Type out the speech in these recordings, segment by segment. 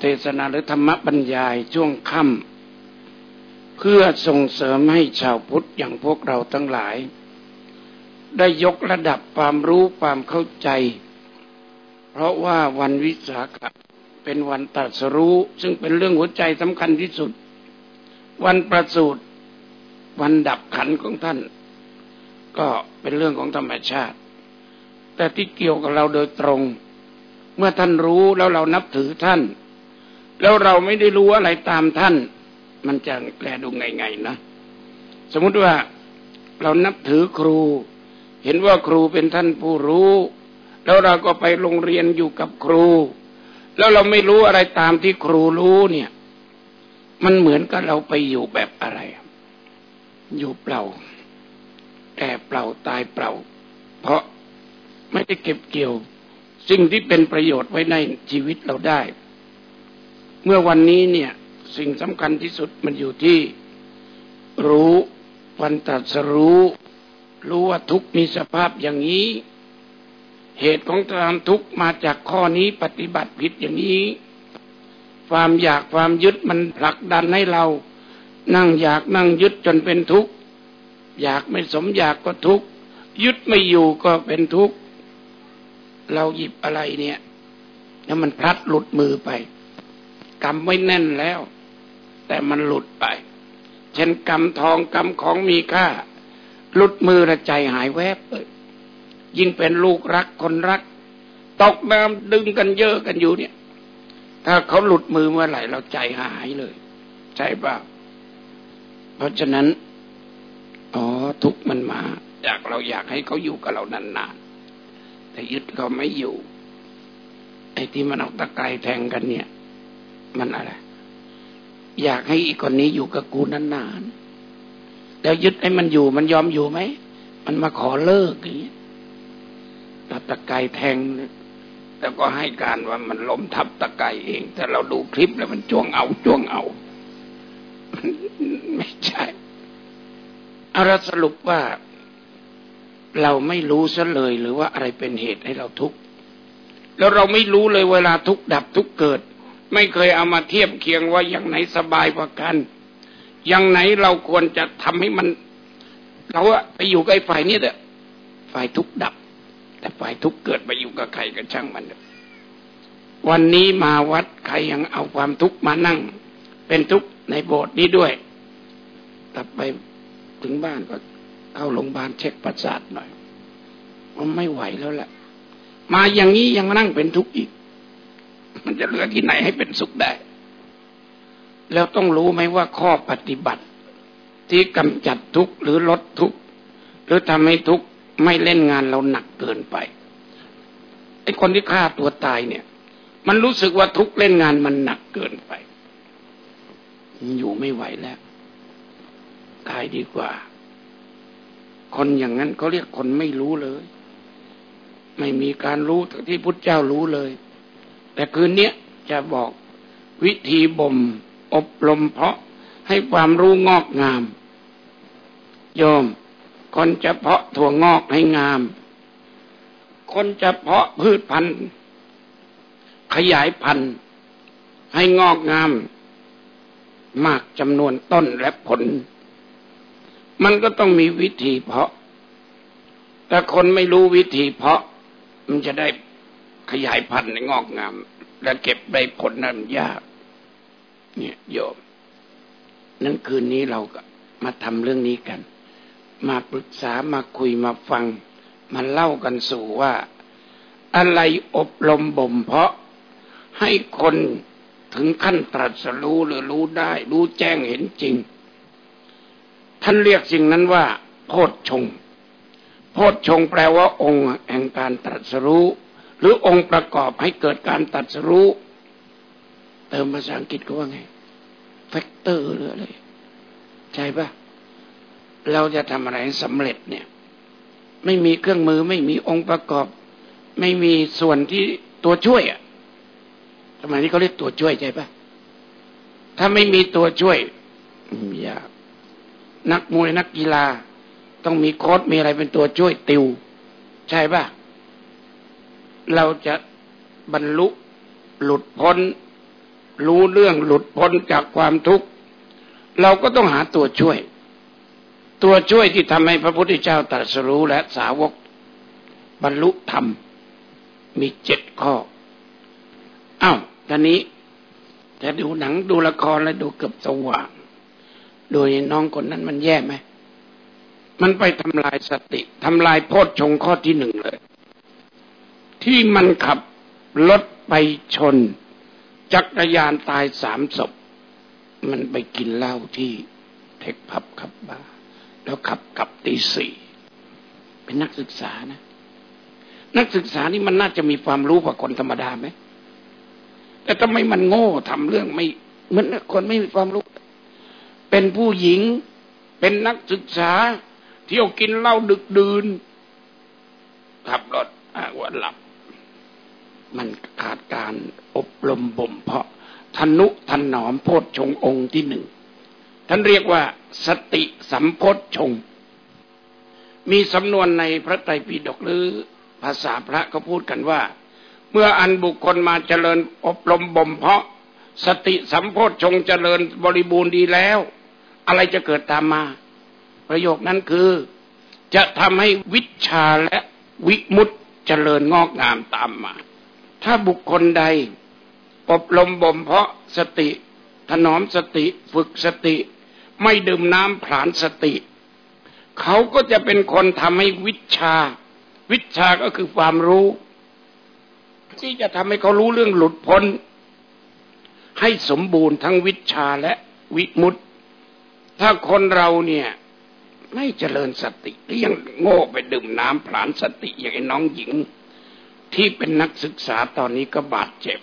เทศนาหรือธรรมบรรยายช่วงค่ำเพื่อส่งเสริมให้ชาวพุทธอย่างพวกเราทั้งหลาย ได้ยกระดับความรู้ความเข้าใจ เพราะว่าวันวิสาขะเป็นวันตรัสรู้ ซึ่งเป็นเรื่องหัวใจสำคัญที่สุด วันประสูติวันดับขันของท่าน ก็เป็นเรื่องของธรรมชาติ แต่ที่เกี่ยวกับเราโดยตรง เมื่อท่านรู้แล้วเรานับถือท่าน แล้วเราไม่ได้รู้อะไรตามท่าน มันจะแปลดูไงๆนะ สมมุติว่าเรานับถือครู เห็นว่าครูเป็นท่านผู้รู้ แล้วเราก็ไปโรงเรียนอยู่กับครู แล้วเราไม่รู้อะไรตามที่ครูรู้เนี่ย มันเหมือนกับเราไปอยู่แบบอะไร อยู่เปล่า แต่เปล่าตายเปล่า เพราะไม่ได้เก็บเกี่ยว สิ่งที่เป็นประโยชน์ไว้ในชีวิตเราได้ เมื่อวันนี้เนี่ยสิ่งสำคัญที่สุดมันอยู่ที่รู้วันตัดสรู้ รู้ว่าทุกมีสภาพอย่างนี้ เหตุของความทุกข์มาจากข้อนี้ปฏิบัติผิดอย่างนี้ ความอยากความยึดมันผลักดันให้เรา นั่งอยากนั่งยึดจนเป็นทุกข์อยากไม่สมอยากก็ทุกข์ยึดไม่อยู่ก็เป็นทุกข์เราหยิบอะไรเนี่ย แล้วมันพลัดหลุดมือไป กำไว้แน่นแล้ว แต่มันหลุดไป เช่นกำทองกำของมีค่า หลุดมือระใจหายแวบเลยยิ่งเป็นลูกรักคนรัก ตกน้ำดึงกันเยอะกันอยู่เนี่ย ถ้าเขาหลุดมือเมื่อไหร่เราใจหายเลย ใช่ป่ะเพราะฉะนั้นอ๋อทุกมันมาจากเราอยากให้เขาอยู่กับเรานานๆแต่ยึดเขาไม่อยู่ ไอ้ที่มันเอาตะไคร้แทงกันเนี่ย มันอะไร อยากให้อีกคนนี้อยู่กับกูนานๆแล้วยึดให้มันอยู่มันยอมอยู่ไหมมันมาขอเลิกอย่างนี้ตัดตะไคร้แทงแต่ก็ให้การว่ามันล้มทับตะไคร้เอง แต่เราดูคลิปแล้วมันจ้วงเอาจ้วงเอา ไม่ใช่อาราสรุปว่า เราไม่รู้ซะเลยหรือว่าอะไรเป็นเหตุให้เราทุกข์แล้วเราไม่รู้เลยเวลาทุกข์ดับทุกข์เกิด ไม่เคยเอามาเทียบเคียงว่าอย่างไหนสบายกว่ากัน อย่างไหนเราควรจะทำให้มัน เราอะไปอยู่ใกับไอ้ฝ่ายนี้เถอะฝ่ายทุกดับ แต่ฝ่ายทุกเกิดไปอยู่กับใครก็ช่างมันเถอะวันนี้มาวัดใครยังเอาความทุกข์มานั่ง เป็นทุกข์ในโบสถ์นี้ด้วยกลับไปถึงบ้านก็เข้าโรงพยาบาลเช็คประสาทหน่อยมันไม่ไหวแล้วแหละมาอย่างนี้ยังนั่งเป็นทุกข์อีก มันจะเหลือที่ไหนให้เป็นสุขได้ แล้วต้องรู้ไหมว่าข้อปฏิบัติ ที่กำจัดทุกข์หรือลดทุกข์หรือทำให้ทุกข์ไม่เล่นงานเราหนักเกินไปไอ้คนที่ฆ่าตัวตายเนี่ย มันรู้สึกว่าทุกข์เล่นงานมันหนักเกินไป อยู่ไม่ไหวแล้ว ตายดีกว่า คนอย่างนั้นเขาเรียกคนไม่รู้เลย ไม่มีการรู้ที่พุทธเจ้ารู้เลย แต่คืนนี้จะบอกวิธีบ่มอบรมเพาะให้ความรู้งอกงาม โยม คนจะเพาะถั่วงอกให้งาม คนจะเพาะพืชพันธุ์ ขยายพันธุ์ให้งอกงาม มากจำนวนต้นและผล มันก็ต้องมีวิธีเพาะ แต่คนไม่รู้วิธีเพาะ มันจะได้ขยายพันธุ์ในงอกงาม และเก็บได้ผลนั้นยาก เนี่ยโยม นั่นคืนนี้เราก็มาทำเรื่องนี้กัน มาปรึกษามาคุยมาฟัง มาเล่ากันสู่ว่า อะไรอบรมบ่มเพาะให้คนถึงขั้นตรัสรู้หรือรู้ได้ รู้แจ้งเห็นจริง ท่านเรียกสิ่งนั้นว่า โพชฌงโพชฌงแปลว่าองค์แห่งการตรัสรู้ หรือองค์ประกอบให้เกิดการตรัสรู้ เติมภาษาอังกฤษก็ว่าไงแฟกเตอร์หรืออะไรใช่ปะเราจะทำอะไรสำเร็จเนี่ย ไม่มีเครื่องมือไม่มีองค์ประกอบ ไม่มีส่วนที่ตัวช่วยอะสมัยนี้เขาเรียกตัวช่วยใช่ปะถ้าไม่มีตัวช่วยยากนักมวยนักกีฬา ต้องมีโค้ดมีอะไรเป็นตัวช่วยติว ใช่ปะ เราจะบรรลุหลุดพ้น รู้เรื่องหลุดพ้นจากความทุกข์ เราก็ต้องหาตัวช่วย ตัวช่วยที่ทำให้พระพุทธเจ้าตรัสรู้และสาวก บรรลุธรรม มีเจ็ดข้ออ้าวตอนนี้จะดูหนังดูละครแล้วดูเกือบสว่าง โดยน้องคนนั้นมันแย่ไหม มันไปทำลายสติทำลายโพชฌงข้อที่หนึ่งเลย ที่มันขับรถไปชน จักรยานตายสามศพ มันไปกินเหล้าที่เทคพับขับบาแล้วขับกลับตีสี่เป็นนักศึกษานะ นักศึกษานี่มันน่าจะมีความรู้กว่าคนธรรมดาไหมแต่ทำไมมันโง่ทำเรื่องไม่เหมือนคนไม่มีความรู้ เป็นผู้หญิงเป็นนักศึกษา เที่ยวกินเหล้าดึกดื่นขับรถอ้าว่าหลับ มันขาดการอบรมบ่มเพาะทนุถนอมโพชฌงองค์ที่หนึ่ง ท่านเรียกว่าสติสัมโพชฌงมีสำนวนในพระไตรปิฎกหรือภาษาพระเขาพูดกันว่า เมื่ออันบุคคลมาเจริญอบรมบ่มเพาะ สติสัมโพชฌงเจริญบริบูรณ์ดีแล้ว อะไรจะเกิดตามมา ประโยคนั้นคือ จะทำให้วิชาและวิมุตเจริญงอกงามตามมา ถ้าบุคคลใด อบรมบ่มเพาะสติ ถนอมสติฝึกสติ ไม่ดื่มน้ำผลานสติ เขาก็จะเป็นคนทำให้วิชา วิชาก็คือความรู้ ที่จะทำให้เขารู้เรื่องหลุดพ้น ให้สมบูรณ์ทั้งวิชาและวิมุตติ ถ้าคนเราเนี่ยไม่เจริญสติหรือยังโง่ไปดื่มน้ำผลานสติอย่างไอ้น้องหญิง ที่เป็นนักศึกษาตอนนี้ก็บาดเจ็บ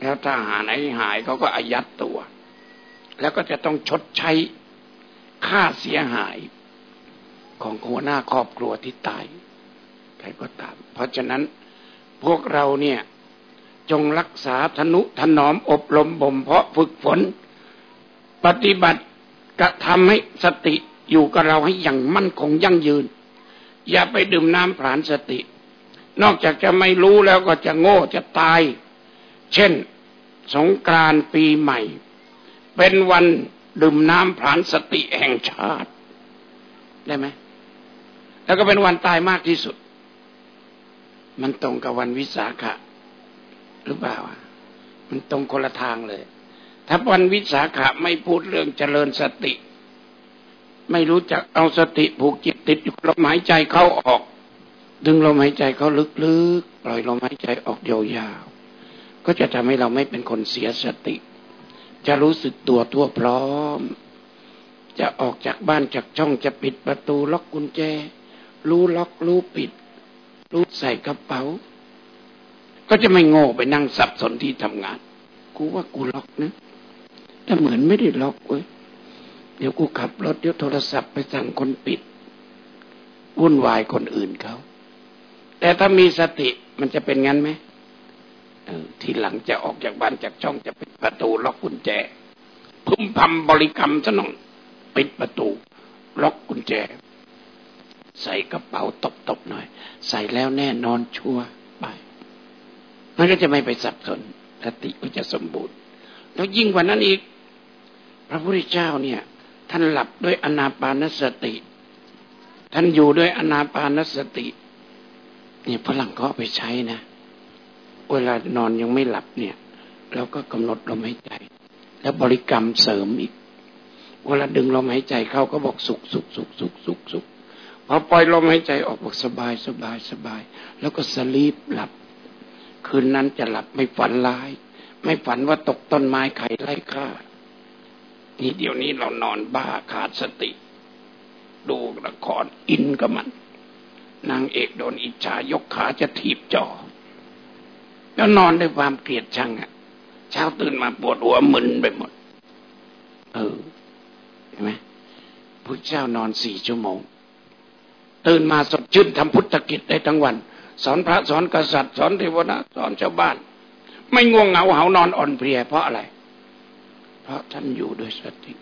แล้วถ้าหาไหนหายเขาก็อายัดตัว แล้วก็จะต้องชดใช้ค่าเสียหายของหัวหน้าครอบครัวที่ตายใครก็ตาม เพราะฉะนั้นพวกเราเนี่ยจงรักษาธนุถนอมอบรมบ่มเพาะฝึกฝน ปฏิบัติกระทำให้สติอยู่กับเราให้อย่างมั่นคงยั่งยืน อย่าไปดื่มน้ำผลานสติ นอกจากจะไม่รู้แล้วก็จะโง่จะตาย เช่น สงกรานปีใหม่ เป็นวันดื่มน้ำผานสติแห่งชาติ ได้ไหม แล้วก็เป็นวันตายมากที่สุด มันตรงกับวันวิสาขะหรือเปล่า มันตรงคนละทางเลย ถ้าวันวิสาขะไม่พูดเรื่องเจริญสติ ไม่รู้จักเอาสติผูกจิตติดอยู่ลมหายใจเข้าออก ดึงลมหายใจเขาลึกๆ ปล่อยลมหายใจออกยาวๆ ก็จะทำให้เราไม่เป็นคนเสียสติ จะรู้สึกตัวทั่วพร้อม จะออกจากบ้านจากช่องจะปิดประตูล็อกกุญแจ รู้ล็อกรู้ปิด รูดใส่กระเป๋า ก็จะไม่โง่ไปนั่งสับสนที่ทำงาน กูว่ากูล็อกนะแต่เหมือนไม่ได้ล็อกเว้ย เดี๋ยวกูขับรถเดี๋ยวโทรศัพท์ไปสั่งคนปิดวุ่นวายคนอื่นเขา แต่ถ้ามีสติมันจะเป็นงั้นไหมทีหลังจะออกจากบ้านจากช่องจะปิดประตูล็อกกุญแจ พึมพำบริกรรมซะหน่อยปิดประตู ล็อกกุญแจ ใส่กระเป๋าตบๆหน่อย ใส่แล้วแน่นอนชัวไปมันก็จะไม่ไปสับสนสติก็จะสมบูรณ์ แล้วยิ่งกว่านั้นอีก พระพุทธเจ้าเนี่ย ท่านหลับด้วยอนาปานสติ ท่านอยู่ด้วยอนาปานสติ เนี่ยฝรั่งก็ไปใช้นะ เวลานอนยังไม่หลับเนี่ยเราก็กำหนดลมหายใจ แล้วบริกรรมเสริมอีก เวลาดึงลมหายใจเข้าก็บอกสุขสุขสุขสุขสุขสุขพอปล่อยลมหายใจออกบอกสบายสบายสบาย แล้วก็สลีปหลับ คืนนั้นจะหลับไม่ฝันร้าย ไม่ฝันว่าตกต้นไม้ไข่ไล่ฆ่านี่เดี๋ยวนี้เรานอนบ้าขาดสติ ดูละครอินกับมัน นางเอกโดนอิจฉายกขาจะถีบจอแล้วนอนด้วยความเกลียดชังอะ เช้าตื่นมาปวดหัวมึนไปหมด เออเห็นไหมพระเจ้านอนสี่ชั่วโมง ตื่นมาสดชื่นทำพุทธกิจได้ทั้งวัน สอนพระสอนกษัตริย์ สอนเทวดาสอนชาวบ้าน ไม่ง่วงเหงาเหานอนอ่อนเพลียเพราะอะไร เพราะท่านอยู่ด้วยสติ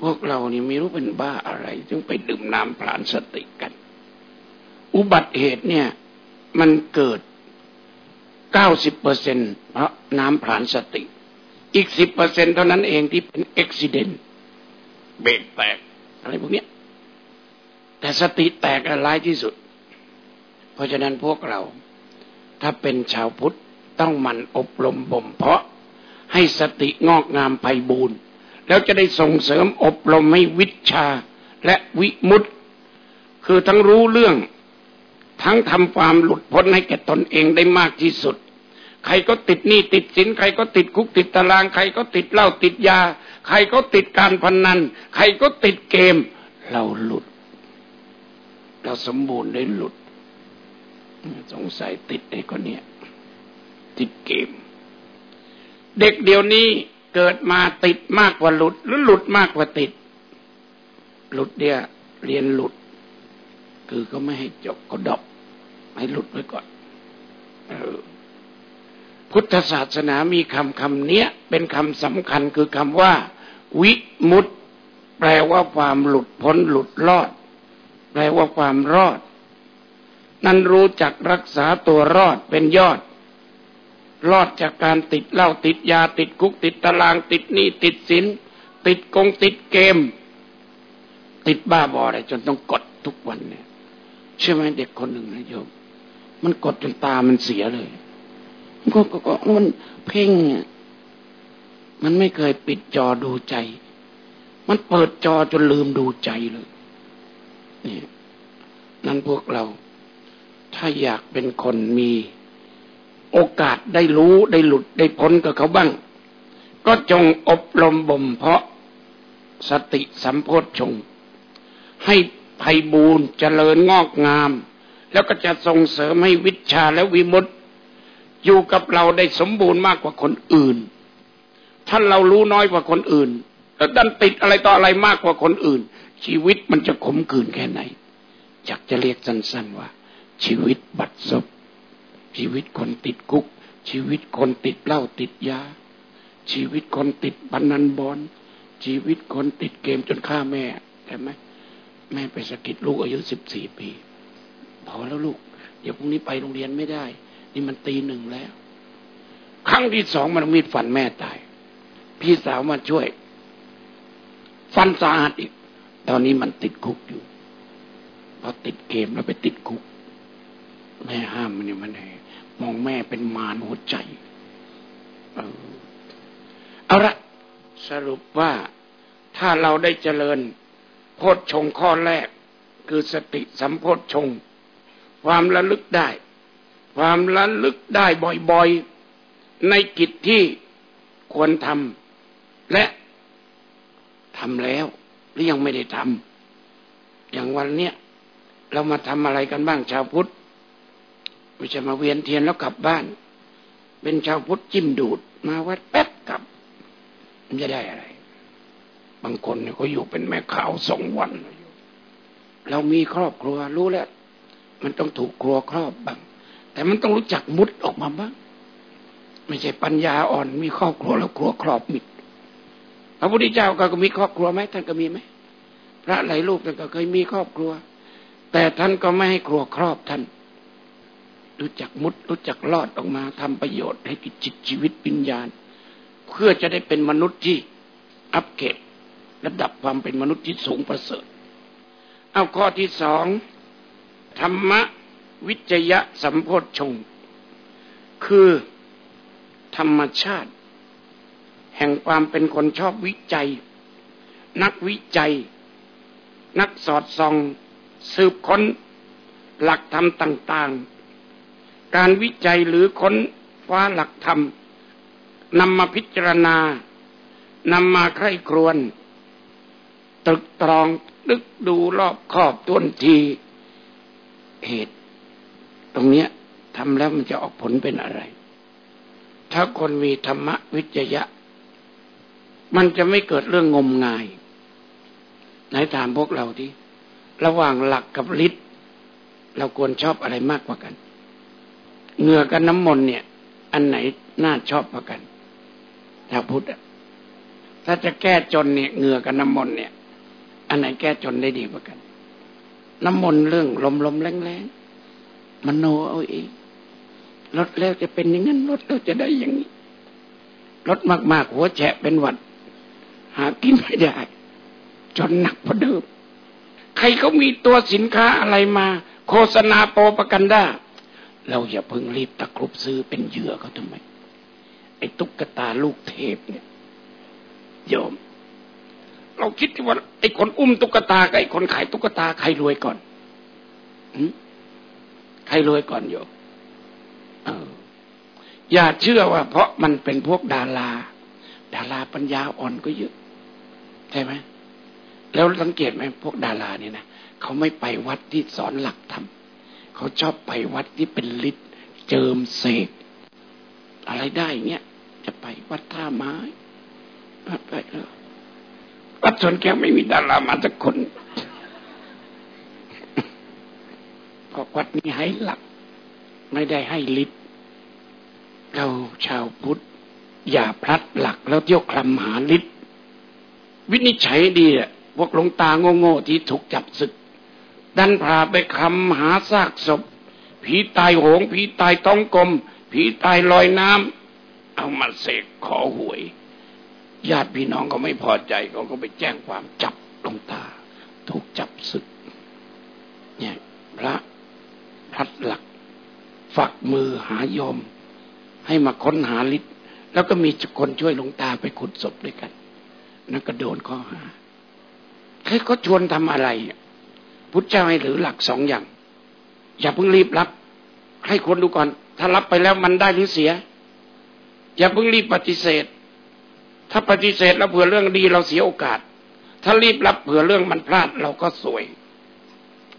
พวกเรานี่ไม่รู้เป็นบ้าอะไรจึงไปดื่มน้ำผลานสติกัน อุบัติเหตุเนี่ย มันเกิดเก้าสิบเปอร์เซ็นเพราะน้ำผลานสติ อีกสิบเปอร์เซ็นเท่านั้นเองที่เป็นอุบิเหตุเบรกแตก อะไรพวกนี้แต่สติแตกร้ายที่สุด เพราะฉะนั้นพวกเรา ถ้าเป็นชาวพุทธต้องมันอบรมบ่มเพาะให้สติงอกงามไพบูรณ์แล้วจะได้ส่งเสริมอบรมให้วิชาและวิมุตติ คือทั้งรู้เรื่อง ทั้งทำความหลุดพ้นให้แก่ตนเองได้มากที่สุด ใครก็ติดหนี้ติดสินใครก็ติดคุกติดตาราง ใครก็ติดเหล้าติดยา ใครก็ติดการพนนัน ใครก็ติดเกม เราหลุด เราสมบูรณ์ได้หลุด สงสัยติดไอ้คนเนี้ยติดเกม เด็กเดี๋ยวนี้เกิดมาติดมากกว่าหลุด หรือหลุดมากกว่าติด หลุดเดียเรียนหลุด คือก็ไม่ให้จบก็ดบ ให้หลุดไว้ก่อนพุทธศาสนามีคำคำเนี้ย เป็นคำสำคัญคือคำว่า วิมุตแปลว่าความหลุดพ้นหลุดรอด แปลว่าความรอด นั้นรู้จักรักษาตัวรอดเป็นยอด รอดจากการติดเหล้าติดยาติดคุกติดตารางติดหนี้ติดสินติดกงติดเกม ติดบ้าบออะไรจนต้องกดทุกวันเนี่ยใช่ไหมเด็กคนหนึ่งนะโยม มันกดจนตามันเสียเลยมันก็ก็มันเพ่งมันไม่เคยปิดจอดูใจ มันเปิดจอจนลืมดูใจเลยนี่นั่นพวกเรา ถ้าอยากเป็นคนมีโอกาสได้รู้ได้หลุดได้พ้นกับเขาบ้าง ก็จงอบรมบ่มเพาะสติสัมโพธชงให้ไพบูรณ์เจริญงอกงาม แล้วก็จะส่งเสริมให้วิชาและวิมุตติ อยู่กับเราได้สมบูรณ์มากกว่าคนอื่น ถ้าเรารู้น้อยกว่าคนอื่นแล้วดันติดอะไรต่ออะไรมากกว่าคนอื่น ชีวิตมันจะขมขื่นแค่ไหนอยากจะเรียกสั้นๆว่า ชีวิตบัดซบชีวิตคนติดคุก ชีวิตคนติดเหล้าติดยา ชีวิตคนติดบันนันบอลชีวิตคนติดเกมจนฆ่าแม่ใช่ไหมแม่ไปสะกิดลูกอายุสิบสี่ปี พอแล้วลูก เดี๋ยวพรุ่งนี้ไปโรงเรียนไม่ได้ นี่มันตีหนึ่งแล้ว ครั้งที่สองมันมีดฟันแม่ตาย พี่สาวมาช่วย ฟันสาหัสอีก ตอนนี้มันติดคุกอยู่พอติดเกมแล้วไปติดคุก แม่ห้ามมันเนี่ยมันแหมองแม่เป็นมารหัวใจเออเอาละสรุปว่าถ้าเราได้เจริญโพชฌงข้อแรก คือสติสัมโพชฌงค ความระลึกได้ ความระลึกได้บ่อยๆ ในกิจที่ควรทำและทำแล้ว หรือยังไม่ได้ทำอย่างวันเนี้ยเรามาทำอะไรกันบ้างชาวพุทธไม่ใช่มาเวียนเทียนแล้วกลับบ้าน เป็นชาวพุทธจิ้มดูด มาวัดแป๊บกลับมันจะได้อะไร บางคนเนี่ยเขาอยู่เป็นแม่ข่าวสองวัน เรามีครอบครัวรู้แล้ว มันต้องถูกครัวครอบบ้าง แต่มันต้องรู้จักมุดออกมาบ้าง ไม่ใช่ปัญญาอ่อนมีครอบครัวแล้วครัวครอบมิด พระพุทธเจ้าก็มีครอบครัวไหมท่านก็มีไหมพระหลายรูปท่านก็เคยมีครอบครัว แต่ท่านก็ไม่ให้ครัวครอบท่าน รู้จักมุดรู้จักลอดออกมาทำประโยชน์ให้กิจจิตชีวิตปิญญาณเพื่อจะได้เป็นมนุษย์ที่อัปเกรดระดับความเป็นมนุษย์ที่สูงประเสริฐ เอาข้อที่สอง ธรรมวิจยะสัมโพธชง คือธรรมชาติ แห่งความเป็นคนชอบวิจัย นักวิจัย นักสอดส่อง สืบค้น หลักธรรมต่าง ๆ การวิจัยหรือค้นฟ้าหลักธรรมนำมาพิจารณานำมาใคร่ครวนตรึกตรองนึกดูรอบครอบต้นที เหตุ ตรงเนี้ยทำแล้วมันจะออกผลเป็นอะไร ถ้าคนมีธรรมวิจยะ มันจะไม่เกิดเรื่องงมงาย ไหนถามพวกเราที่ระหว่างหลักกับฤทธิ์เราควรชอบอะไรมากกว่ากันเหงื่อกับน้ำมนต์เนี่ย อันไหนน่าชอบกว่ากันชาพุทธถ้าจะแก้จนเนี่ยเหงื่อกับน้ำมนต์เนี่ย อันไหนแก้จนได้ดีกว่ากัน น้ำมนต์เรื่องลมลมแรงแรงมโนเอาเองลดแล้วจะเป็นอย่างนั้นลดแล้วจะได้อย่างนี้ลดมากๆหัวแฉะเป็นหวัด หากินไม่ได้ จนหนักพอเดิม ใครเขามีตัวสินค้าอะไรมา โฆษณาโปรปกันได้เราอย่าเพิ่งรีบตะครุบซื้อเป็นเหยื่อเขาทำไม ไอ้ตุ๊กตาลูกเทพเนี่ยโยม เราคิดที่ว่าไอ้คนอุ้มตุ๊กตากับไอ้คนขายตุ๊กตาใครรวยก่อนใครรวยก่อนโยมอย่าเชื่อว่า เพราะมันเป็นพวกดารา ดาราปัญญาอ่อนก็เยอะใช่ไหมแล้วสังเกตไหมพวกดาราเนี่ยนะเขาไม่ไปวัดที่สอนหลักธรรมเขาชอบไปวัดที่เป็นฤทธิ์เจิมเสกอะไรได้เงี้ยจะไปวัดท่าไม้ไปแล้ว วัดสวนแก้วไม่มีดารามาสักคนเพราะวัดนี้ให้หลัก ไม่ได้ให้ฤทธิ์เราชาวพุทธ อย่าพลัดหลักแล้วเที่ยวคลำหาฤทธิ์วินิจฉัยดีอะพวกหลงตาโง่ๆที่ถูกจับศึก ดันพาไปคำหาซากศพ ผีตายโหง ผีตายต้องกลม ผีตายลอยน้ำเอามาเสกขอหวย ญาติพี่น้องก็ไม่พอใจเขาก็ไปแจ้งความจับหลวงตา ถูกจับศึก เนี่ยพระพัดหลัก ฝักมือหายอม ให้มาค้นหาฤทธิ์แล้วก็มีคนช่วยหลวงตาไปขุดศพด้วยกันนั่นก็โดนข้อหาใครก็ชวนทำอะไรพุทธเจ้าให้ถือหลักสองอย่าง อย่าเพิ่งรีบรับ ให้คนดูก่อน ถ้ารับไปแล้วมันได้หรือเสีย อย่าเพิ่งรีบปฏิเสธ ถ้าปฏิเสธแล้วเผื่อเรื่องดีเราเสียโอกาส ถ้ารีบรับเผื่อเรื่องมันพลาดเราก็สวย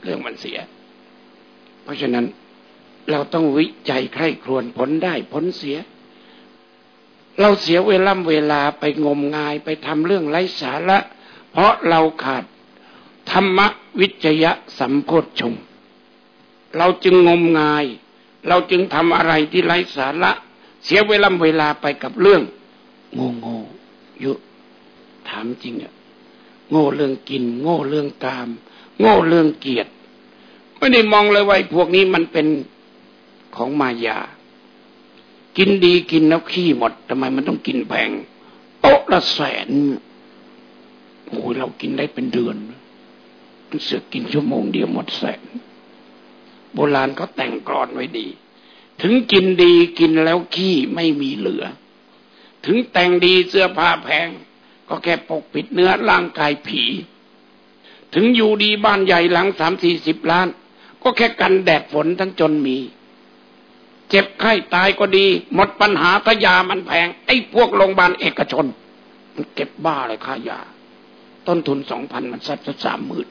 เรื่องมันเสีย เพราะฉะนั้นเราต้องวิจัยใคร่ครวญผลได้ผลเสีย เราเสียเวลาเวลาไปงมงายไปทำเรื่องไร้สาระ เพราะเราขาดธรรมวิจยะสัมโพธชงเราจึงงมงาย เราจึงทำอะไรที่ไร้สาระ เสียเวลาเวลาไปกับเรื่อง โง่โง่ ยุถามจริงอะโง่เรื่องกิน โง่เรื่องกาม โง่เรื่องเกียรติไม่ได้มองเลยว่าพวกนี้มันเป็นของมายา กินดีกินแล้วขี้หมดทำไมมันต้องกินแพงโต๊ะละแสนโอ้ยเรากินได้เป็นเดือนเสือกินชั่วโมงเดียวหมดแสน โบราณเขาแต่งกรอนไว้ดี ถึงกินดีกินแล้วขี้ไม่มีเหลือ ถึงแต่งดีเสื้อผ้าแพง ก็แค่ปกปิดเนื้อร่างกายผี ถึงอยู่ดีบ้านใหญ่หลังสามสี่สิบล้าน ก็แค่กันแดดฝนทั้งจนมี เจ็บไข้ตายก็ดี หมดปัญหาถ้ายามันแพง ไอ้พวกโรงพยาบาลเอกชน มันเก็บบ้าเลยค่ายา ต้นทุนสองพันมันสักสามหมื่น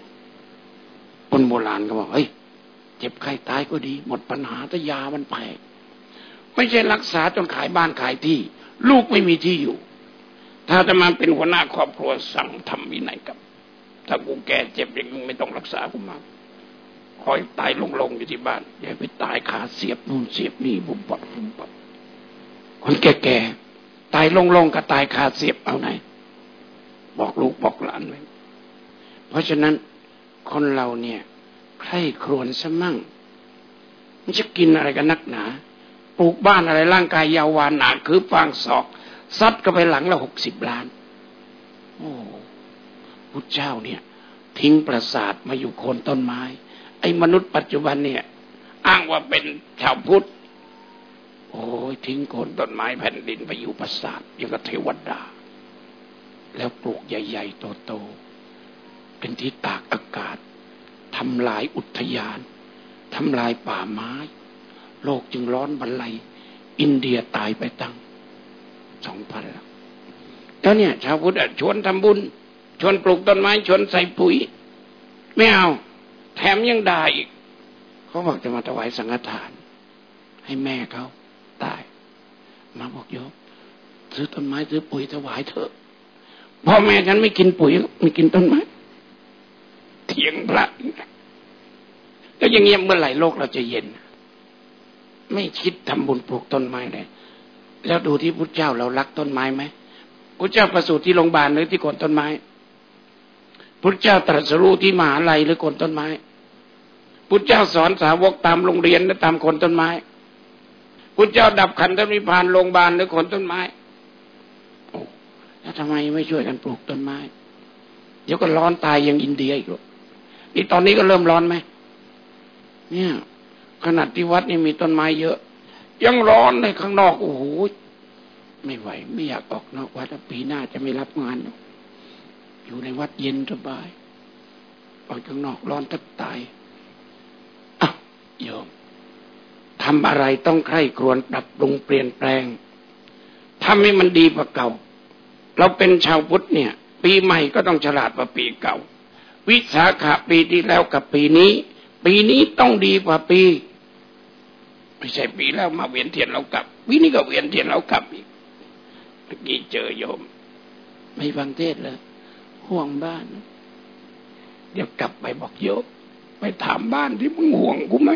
คนโบราณก็บอกเฮ้ยเจ็บไข้ตายก็ดี หมดปัญหาถ้ายามันแพงไม่ใช่รักษาจนขายบ้านขายที่ ลูกไม่มีที่อยู่ ถ้าจะมาเป็นหัวหน้าครอบครัวสั่งทำวินัยกับ ถ้ากูแก่เจ็บอย่างไม่ต้องรักษากูมาคอยตายลงๆอยู่ที่บ้าน อย่าไปตายขาเสียบนู่นเสียบนี่บุบปับบุบปับคนแก่ๆตายลงๆกับตายขาเสียบเอาไหน บอกลูกบอกหลานไว้เพราะฉะนั้นคนเราเนี่ยใคร่ครวญซะมั่งมันจะกินอะไรกันนักหนา ปลูกบ้านอะไรร่างกายยาววานหนาคือฟางศอกซัดก็ไปหลังละหกสิบล้าน โอ้พุทธเจ้าเนี่ย ทิ้งประสาทมาอยู่โคนต้นไม้ ไอ้มนุษย์ปัจจุบันเนี่ย อ้างว่าเป็นชาวพุทธ โอ้ยทิ้งโคนต้นไม้แผ่นดินไปอยู่ประสาทยังกับเทวดา แล้วปลูกใหญ่ๆโตๆเป็นที่ตากอากาศทำลายอุทยานทำลายป่าไม้ โลกจึงร้อนบรรลัย อินเดียตายไปตั้งสองพันแล้วแล้วเนี่ย ชาวพุทธชวนทำบุญ ชวนปลูกต้นไม้ ชวนใส่ปุ๋ย ไม่เอา แถมยังด่าอีก เขาบอกจะมาถวายสังฆทาน ให้แม่เขาตาย มาบอกโยมซื้อต้นไม้ซื้อปุ๋ยถวายเถอะพ่อแม่ฉันไม่กินปุ๋ยไม่กินต้นไม้เถียงพระแล้วอย่างเงี้ยเมื่อไหร่โลกเราจะเย็น ไม่คิดทำบุญปลูกต้นไม้เลยแล้วดูที่พุทธเจ้าเรารักต้นไม้ไหมพุทธเจ้าประสูติที่โรงพยาบาลหรือที่โคนต้นไม้พุทธเจ้าตรัสรู้ที่มหาลัยหรือโคนต้นไม้พุทธเจ้าสอนสาวกตามโรงเรียนและตามคนต้นไม้พุทธเจ้าดับขันธมิพานโรงพยาบาลหรือคนต้นไม้โอ้แล้วทำไมไม่ช่วยกันปลูกต้นไม้ เดี๋ยวก็ร้อนตายอย่างอินเดียอีกนี่ตอนนี้ก็เริ่มร้อนไหมเนี่ย ขนาดที่วัดนี่มีต้นไม้เยอะ ยังร้อนเลยข้างนอกโอ้โหไม่ไหว ไม่อยากออกนอกวัดปีหน้าจะไม่รับงาน อยู่ในวัดเย็นสบาย ออกข้างนอกร้อนแทบตายอะโยมทำอะไรต้องใคร่ครวญปรับปรุงเปลี่ยนแปลงทำให้มันดีกว่าเก่า เราเป็นชาวพุทธเนี่ย ปีใหม่ก็ต้องฉลาดกว่าปีเก่า วิสาขะปีที่แล้วกับปีนี้ ปีนี้ต้องดีกว่าปี ไม่ใช่ปีแล้วมาเวียนเทียนเรากลับวินี้ก็เวียนเทียนเรากลับอีกเมื่อกี้เจอโยม ไม่ฟังเทศเลยห่วงบ้าน เดี๋ยวกลับไปบอกโยมไปถามบ้านที่มึงห่วงกูไหม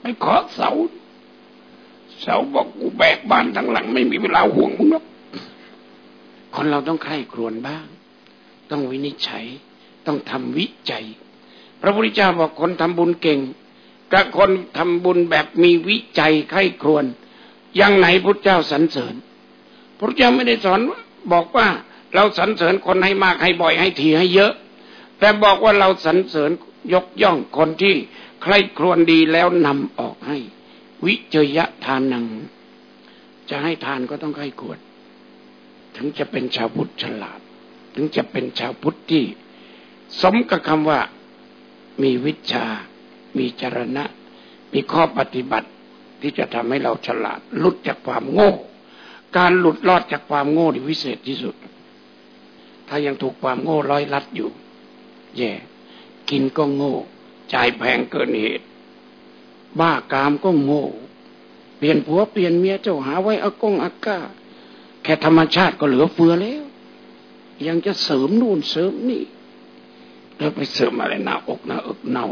ไปขอเสา เสาบอกกูแบกบ้านทั้งหลัง ไม่มีเวลาห่วงมึงหรอกคนเราต้องใคร่ครวญบ้าง ต้องวินิจฉัย ต้องทำวิจัย พระพุทธเจ้าบอกคนทำบุญเก่ง กับคนทำบุญแบบมีวิจัยใครครวญอย่างไหนพุทธเจ้าสรรเสริญพระพุทธเจ้าไม่ได้สอนบอกว่าเราสรรเสริญคนให้มากให้บ่อยให้ทีให้เยอะ แต่บอกว่าเราสรรเสริญยกย่องคนที่ใครครวญดีแล้วนำออกให้ วิจยะทานัง จะให้ทานก็ต้องใครควรถึงจะเป็นชาวพุทธฉลาด ถึงจะเป็นชาวพุทธที่ สมกับคำว่ามีวิชา มีจรณะ มีข้อปฏิบัติที่จะทำให้เราฉลาดหลุดจากความโง่ การหลุดรอดจากความโง่ที่วิเศษที่สุด ถ้ายังถูกความโง่ร้อยลัดอยู่ แย่ กินก็โง่จ่ายแพงเกินเหตุ บ้ากามก็โง่ เปลี่ยนผัวเปลี่ยนเมียเจ้าหาไว้อากงอาก้า แค่ธรรมชาติก็เหลือเฟือแล้ว ยังจะเสริมนู่นเสริมนี่แล้วไปเสริมอะไรหน้าอกหน้าอกเน่า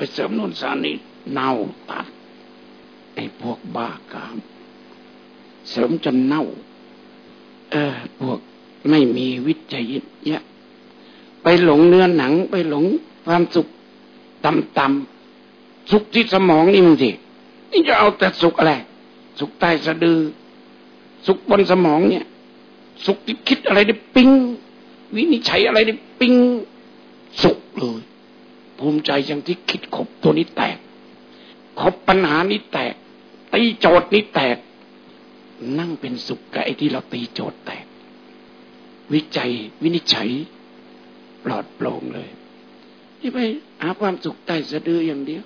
ไปเสริมนู่นสานี่เน่าตัดไอ้พวกบ้ากาม เสริมจนเน่า เออ พวกไม่มีวิจัยเนี่ยไปหลงเนื้อหนัง ไปหลงความสุขต่ำๆสุขที่สมองนี่มึงสินี่จะเอาแต่สุขอะไร สุขใต้สะดือ สุขบนสมองเนี่ย สุขที่คิดอะไรได้ปิ้งวินิจฉัยอะไรได้ปิ้งสุขเลย ภูมิใจอย่างที่คิดครบตัวนี้แตกครบปัญหานี้แตก ตีโจทย์นี้แตก นั่งเป็นสุขกับไอ้ที่เราตีโจทย์แตก วิจัยวินิจฉัยปลอดโปร่งเลยที่ไปหาความสุขใต้สะดืออย่างเดียว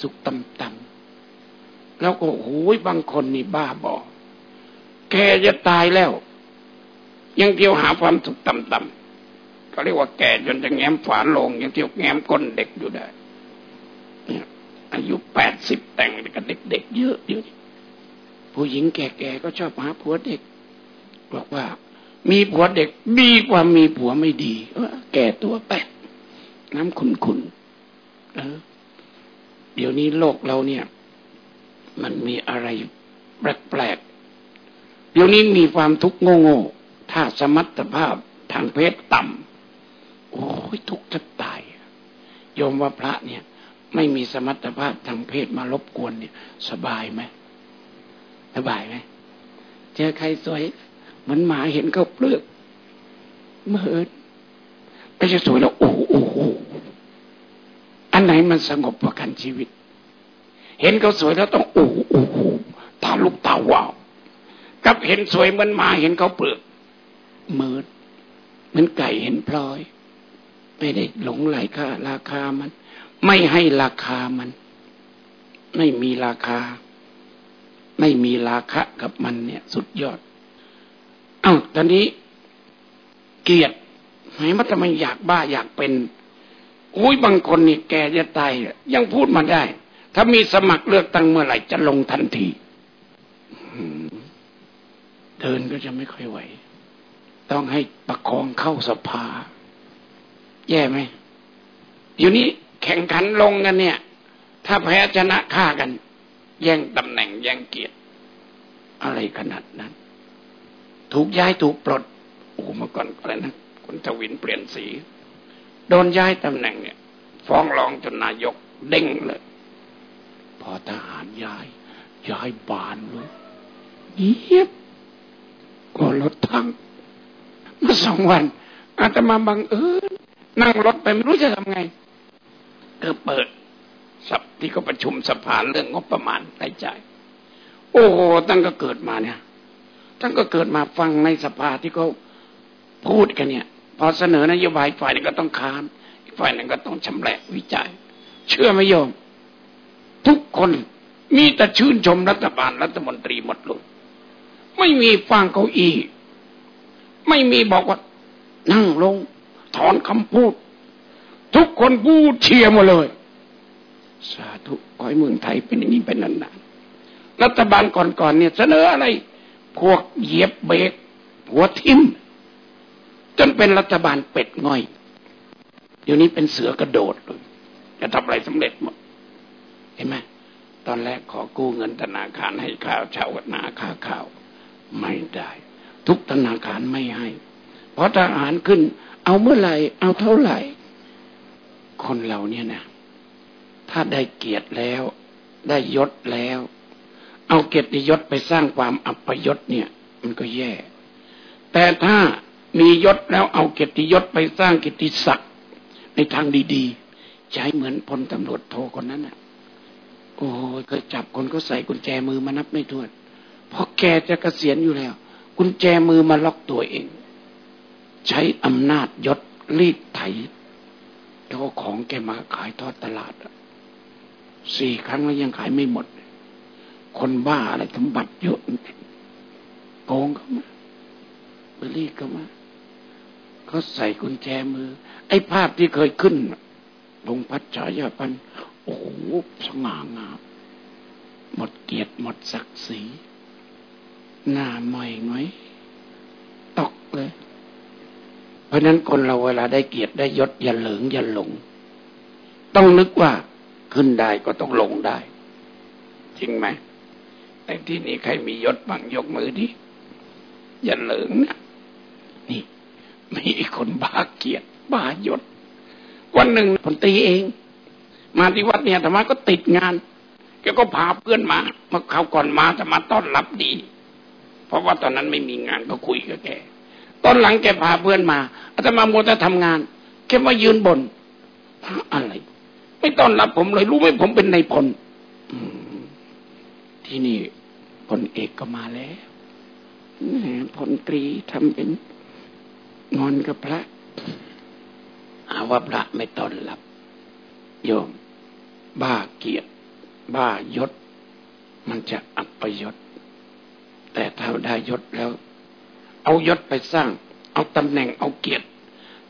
สุขต่ำๆแล้วก็โอ้ยบางคนนี่บ้าบอแกจะตายแล้ว ยังเที่ยวหาความสุขต่ำๆ ก็เรียกว่าแก่จนจะแง้มฝาลงยังเที่ยวแง้มก้นเด็กอยู่ได้อายุแปดสิบแต่งกับเด็กๆเยอะเดี๋ยวนี้ผู้หญิงแก่ๆก็ชอบหาผัวเด็ก บอกว่า มีผัวเด็กดีกว่ามีผัวไม่ดีแก่ตัวแปดน้ำขุนขุนเออ เดี๋ยวนี้โลกเราเนี่ย มันมีอะไรแปลกๆเดี๋ยวนี้มีความทุกข์โง่ๆถ้าสมรรถภาพทางเพศต่ำ โอ้ยทุกข์จะตายโยมว่าพระเนี่ย ไม่มีสมรรถภาพทางเพศมารบกวนเนี่ย สบายไหมสบายไหมเจอใครสวยเหมือนหมาเห็นเขาเปลือกเมื่อไม่ใช่สวยแล้วโอ้โอ้อันไหนมันสงบกว่ากันชีวิต เห็นเขาสวยแล้วต้องโอ้โอ้ตาลุกตาวาวกับเห็นสวยเหมือนหมาเห็นเขาเปลือกเมิดเหมือนไก่เห็นพลอย ไม่ได้หลงไหลค่าราคามัน ไม่ให้ราคามัน ไม่มีราคา ไม่มีราคะกับมันเนี่ย สุดยอดเอ้าตอนนี้ เกียรติไหนมันทำไมอยากบ้าอยากเป็นอุ้ยบางคนนี่แกจะตายยังพูดมาได้ ถ้ามีสมัครเลือกตั้งเมื่อไหร่จะลงทันทีเดินก็จะไม่ค่อยไหว ต้องให้ประคองเข้าสภา แย่ไหมอยู่นี้แข่งขันลงกันเนี่ย ถ้าแพ้ชนะฆ่ากัน แย่งตำแหน่งแย่งเกียรติ อะไรขนาดนั้น ถูกย้ายถูกปลดโอ้มื่อก่อนอะไรนะคุณทวินเปลี่ยนสี โดนย้ายตำแหน่งเนี่ย ฟ้องร้องจนนายกเด้งเลย พอทหารย้าย ย้ายบานเลยเยียบก็รถทั้งมาสองวันอาตมาบังเอิญ นั่งรถไปไม่รู้จะทำไง ก็เปิดสับที่เขาประชุมสภาเรื่องงบประมาณรายจ่าย โอ้โหตั้งก็เกิดมาเนี่ยตั้งก็เกิดมาฟังในสภาที่เขาพูดกันเนี่ย พอเสนอนโยบายฝ่ายนึงก็ต้องค้านฝ่ายหนึ่งก็ต้องชำแหละวิจัย เชื่อไหมโยม ทุกคนมีแต่ชื่นชมรัฐบาลรัฐมนตรีหมดเลยไม่มีฟังเก้าอี้ไม่มีบอกว่า นั่งลง ถอนคำพูด ทุกคนพูดเชียร์หมดเลย สาธุขอให้เมืองไทยเป็นอย่างนี้เป็นนานๆรัฐบาลก่อนๆเนี่ยเสนออะไร พวกเหยียบเบรกหัวทิ่มจนเป็นรัฐบาลเป็ดง่อย เดี๋ยวนี้เป็นเสือกระโดดเลยจะทำอะไรสำเร็จหมด เห็นไหมตอนแรกขอกู้เงินธนาคารให้ข้าวชาวนาค่าข้าว ไม่ได้ ทุกธนาคารไม่ให้ เพราะทหารขึ้น เอาเมื่อไหร่ เอาเท่าไหร่ คนเราเนี่ยนะ ถ้าได้เกียรติแล้ว ได้ยศแล้ว เอาเกียรติยศไปสร้างความอัปยศเนี่ย มันก็แย่ แต่ถ้ามียศแล้วเอาเกียรติยศไปสร้างกิตติศักดิ์ในทางดีๆใช้เหมือนพลตำรวจโทคนนั้นน่ะ โอ้ยเคยจับคนก็ใส่กุญแจมือมานับไม่ถ้วนเพราะแกจะกะเกษียณอยู่แล้ว กุญแจมือมาล็อกตัวเอง ใช้อำนาจยศรีดไถเจ้าของแกมาขายทอดตลาดสี่ครั้งแล้วยังขายไม่หมด คนบ้าอะไรสมบัติเยอะโกงเขามาบรีดเขามาเขาใส่กุญแจมือ ไอ้ภาพที่เคยขึ้นลงพัชชายาพันโอ้โหสง่างามหมดเกียรติหมดศักดิ์ศรีหน้าใหม่ไหมตกเลย เพราะนั้นคนเราเวลาได้เกียรติได้ยศอย่าเหลิงอย่าหลง ต้องนึกว่าขึ้นได้ก็ต้องลงได้ จริงไหมในที่นี้ใครมียศบ้างยกมือดิอย่าเหลิงนะนี่มีคนบ้าเกียรติบ้ายศ วันหนึ่งผมตีเอง มาที่วัดเนี่ยธรรมะก็ติดงานแกก็พาเพื่อนมาเมื่อเขาก่อนมาธรรมะต้อนรับดี เพราะว่าตอนนั้นไม่มีงานก็คุยกับแก ตอนหลังแกพาเพื่อนมาอาตมาโมจะทำงานแค่มายืนบนอะไร ไม่ต้อนรับผมเลย รู้ไหมผมเป็นในพลที่นี่พลเอกก็มาแล้วพลตรีทำเป็นงอนกับพระหาว่าพระไม่ต้อนรับ โยม บ้าเกียรติบ้ายศ มันจะอัปยศ แต่ถ้าได้ยศแล้ว เอายศไปสร้าง เอาตำแหน่งเอาเกียรติ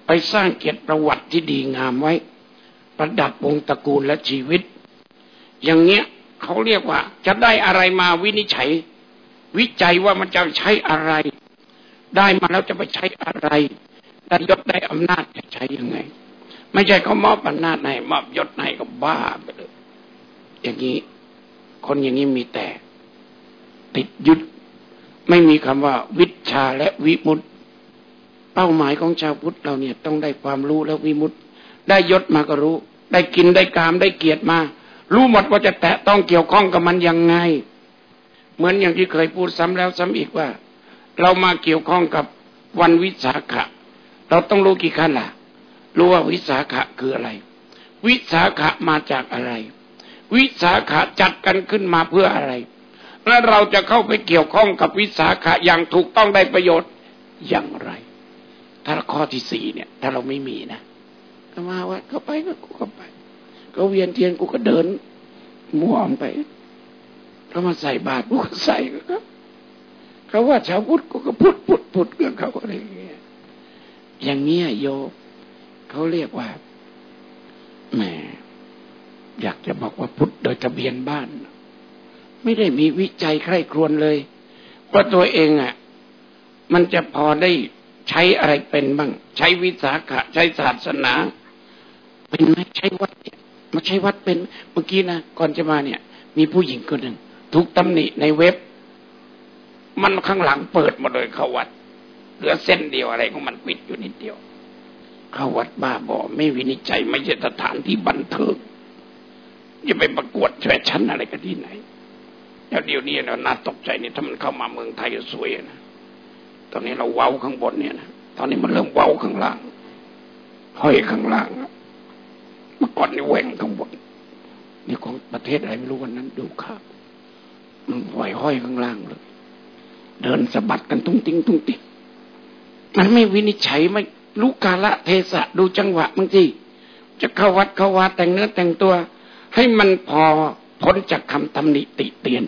ไปสร้างเกียรติประวัติที่ดีงามไว้ ประดับวงตระกูลและชีวิต อย่างเงี้ยเขาเรียกว่า จะได้อะไรมาวินิจฉัย วิจัยว่ามันจะใช้อะไร ได้มาแล้วจะไปใช้อะไรได้ยศได้อำนาจจะใช้ยังไง ไม่ใช่เขามอบอำนาจให้มอบยศให้ก็บ้าไปเลยอย่างนี้ คนอย่างนี้มีแต่ ติดยึด ไม่มีคำว่าวิชาและวิมุตตเป้าหมายของชาวพุทธเราเนี่ยต้องได้ความรู้แล้ววิมุตตได้ยศมาก็รู้ ได้กินได้กามได้เกียรติมา รู้หมดว่าจะแตะต้องเกี่ยวข้องกับมันยังไง เหมือนอย่างที่เคยพูดซ้ำแล้วซ้ำอีกว่า เรามาเกี่ยวข้องกับวันวิสาขะ เราต้องรู้กี่ขั้นล่ะ รู้ว่าวิสาขะคืออะไร วิสาขะมาจากอะไร วิสาขะจัดกันขึ้นมาเพื่ออะไร และเราจะเข้าไปเกี่ยวข้องกับวิสาขะอย่างถูกต้องได้ประโยชน์อย่างไรถ้าข้อที่สี่เนี่ย ถ้าเราไม่มีนะก็มาว่าเข้าไปก็กูเข้าไป ก็เวียนเทียนกูก็เดินมั่วไปก็มาใส่บาตรกูก็ใส่ก็เขาว่าชาวพุทธก็พุทธพุทธพุทธเรื่องเขาอะไรอย่างเงี้ยอย่างเงี้ยโยเขาเรียกว่าแหมอยากจะบอกว่าพุทธโดยทะเบียนบ้าน ไม่ได้มีวิจัยใคร่ครวญเลย ว่าตัวเองอะ มันจะพอได้ใช้อะไรเป็นบ้าง ใช้วิสาขะ ใช้ศาสนา เป็นไหมใช้วัดมาใช้วัดเป็นเมื่อกี้นะก่อนจะมาเนี่ย มีผู้หญิงคนหนึ่งถูกตำหนิในเว็บ มันข้างหลังเปิดมาโดยเขาวัดเหลือเส้นเดียวอะไรของมันปิดอยู่นิดเดียว เข้าวัดบ้าบอไม่วินิจฉัยไม่ใช่สถานที่บันเทิงจะไปประกวดแฟชั่นอะไรกันที่ไหน แล้วเดี๋ยวนี้เราน่าตกใจเนี่ยถ้ามันเข้ามาเมืองไทยสวยนะตอนนี้เราเว้าข้างบนเนี่ยนะตอนนี้มันเริ่มเว้าข้างล่างห้อยข้างล่างเมื่อก่อนนี่แหว่งข้างบนนี่ของประเทศอะไรไม่รู้วันนั้น ดูข่าวมันไหวห้อยข้างล่างเลย เดินสะบัดกันตุ้งติ้งตุ้งติ้งมันไม่วินิจฉัยไม่รู้กาละเทศะดูจังหวะบางทีจะเข้าวัดเข้าวาแต่งเนื้อแต่งตัว ให้มันพอพ้นจากคำตำหนิติเตียน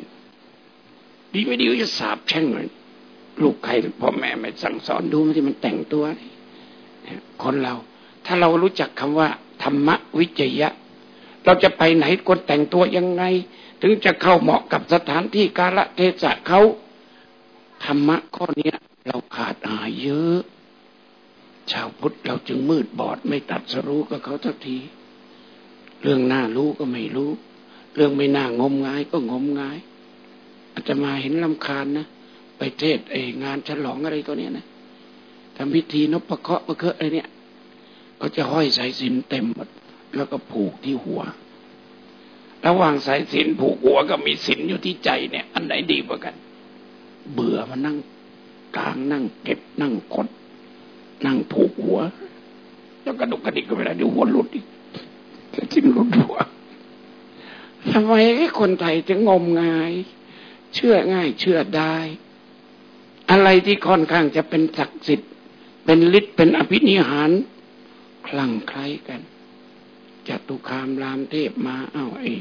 ดีไม่ดีก็จะสาบแช่งเลยลูกใครพ่อแม่ไม่สั่งสอนดูมันที่มันแต่งตัวคนเรา ถ้าเรารู้จักคำว่า ธรรมวิจยะ เราจะไปไหนคนแต่งตัวยังไง ถึงจะเข้าเหมาะกับสถานที่กาลเทศะเขาธรรมะข้อนี้เราขาดหายเยอะ ชาวพุทธเราจึงมืดบอดไม่ตัดสรู้กับเขาทักที เรื่องน่ารู้ก็ไม่รู้ เรื่องไม่น่างมงายก็งมงาย อาจจะมาเห็นลำคาญนะ ไปเทศไองานฉลองอะไรตัวเนี้ยนะทำพิธีนพเคาะเคาะอะไรเนี่ยก็จะห้อยสายสินเต็มหมดแล้วก็ผูกที่หัว ระหว่างสายสินผูกหัวกับมีสินอยู่ที่ใจเนี่ย อันไหนดีกว่ากัน เบื่อมานั่งกลางนั่งเก็บนั่งกด นั่งผูกหัว แล้วกระดุกกระดิกก็ไม่ได้เดี๋ยวหัวหลุดอีกจิ้มหลุดหัวทำไมให้คนไทยถึงงมงาย เชื่อง่ายเชื่อได้ อะไรที่ค่อนข้างจะเป็นศักดิ์สิทธิ์ เป็นฤทธิ์เป็นอภินิหาร คลั่งไคล้กันจะตุคามรามเทพมา เอาไอ้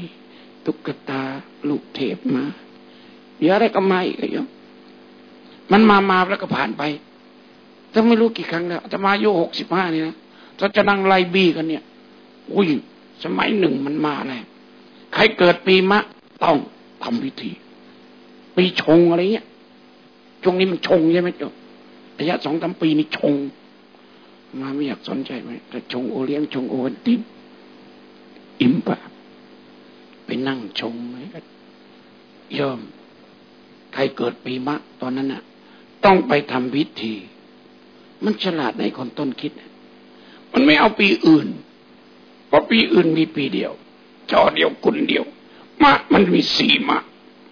ตุ๊กตาลูกเทพมา เดี๋ยวอะไรก็มาอีกโยมมันมามาแล้วก็ผ่านไปถ้าไม่รู้กี่ครั้งแล้วจะมาอายุหกสิบห้านี่นะถ้าจะนั่งไล่บี้กันเนี่ย อุ้ย สมัยหนึ่งมันมาอะไร ใครเกิดปีมะ ต้องทำพิธี ปีชงอะไรเงี้ยช่วงนี้มันชงใช่ไหมจ๊ะระยะสองสามปีนี่ชง มาไม่อยากสนใจไหมแต่ชงโอเลี้ยงชงโอวันตินอิ่มปะไปนั่งชงไหมก็ยอมใครเกิดปีมะตอนนั้นน่ะ ต้องไปทำพิธี มันฉลาดในคนต้นคิด มันไม่เอาปีอื่น เพราะปีอื่นมีปีเดียวจอเดียวกุลเดียวมะมันมีสี่มะ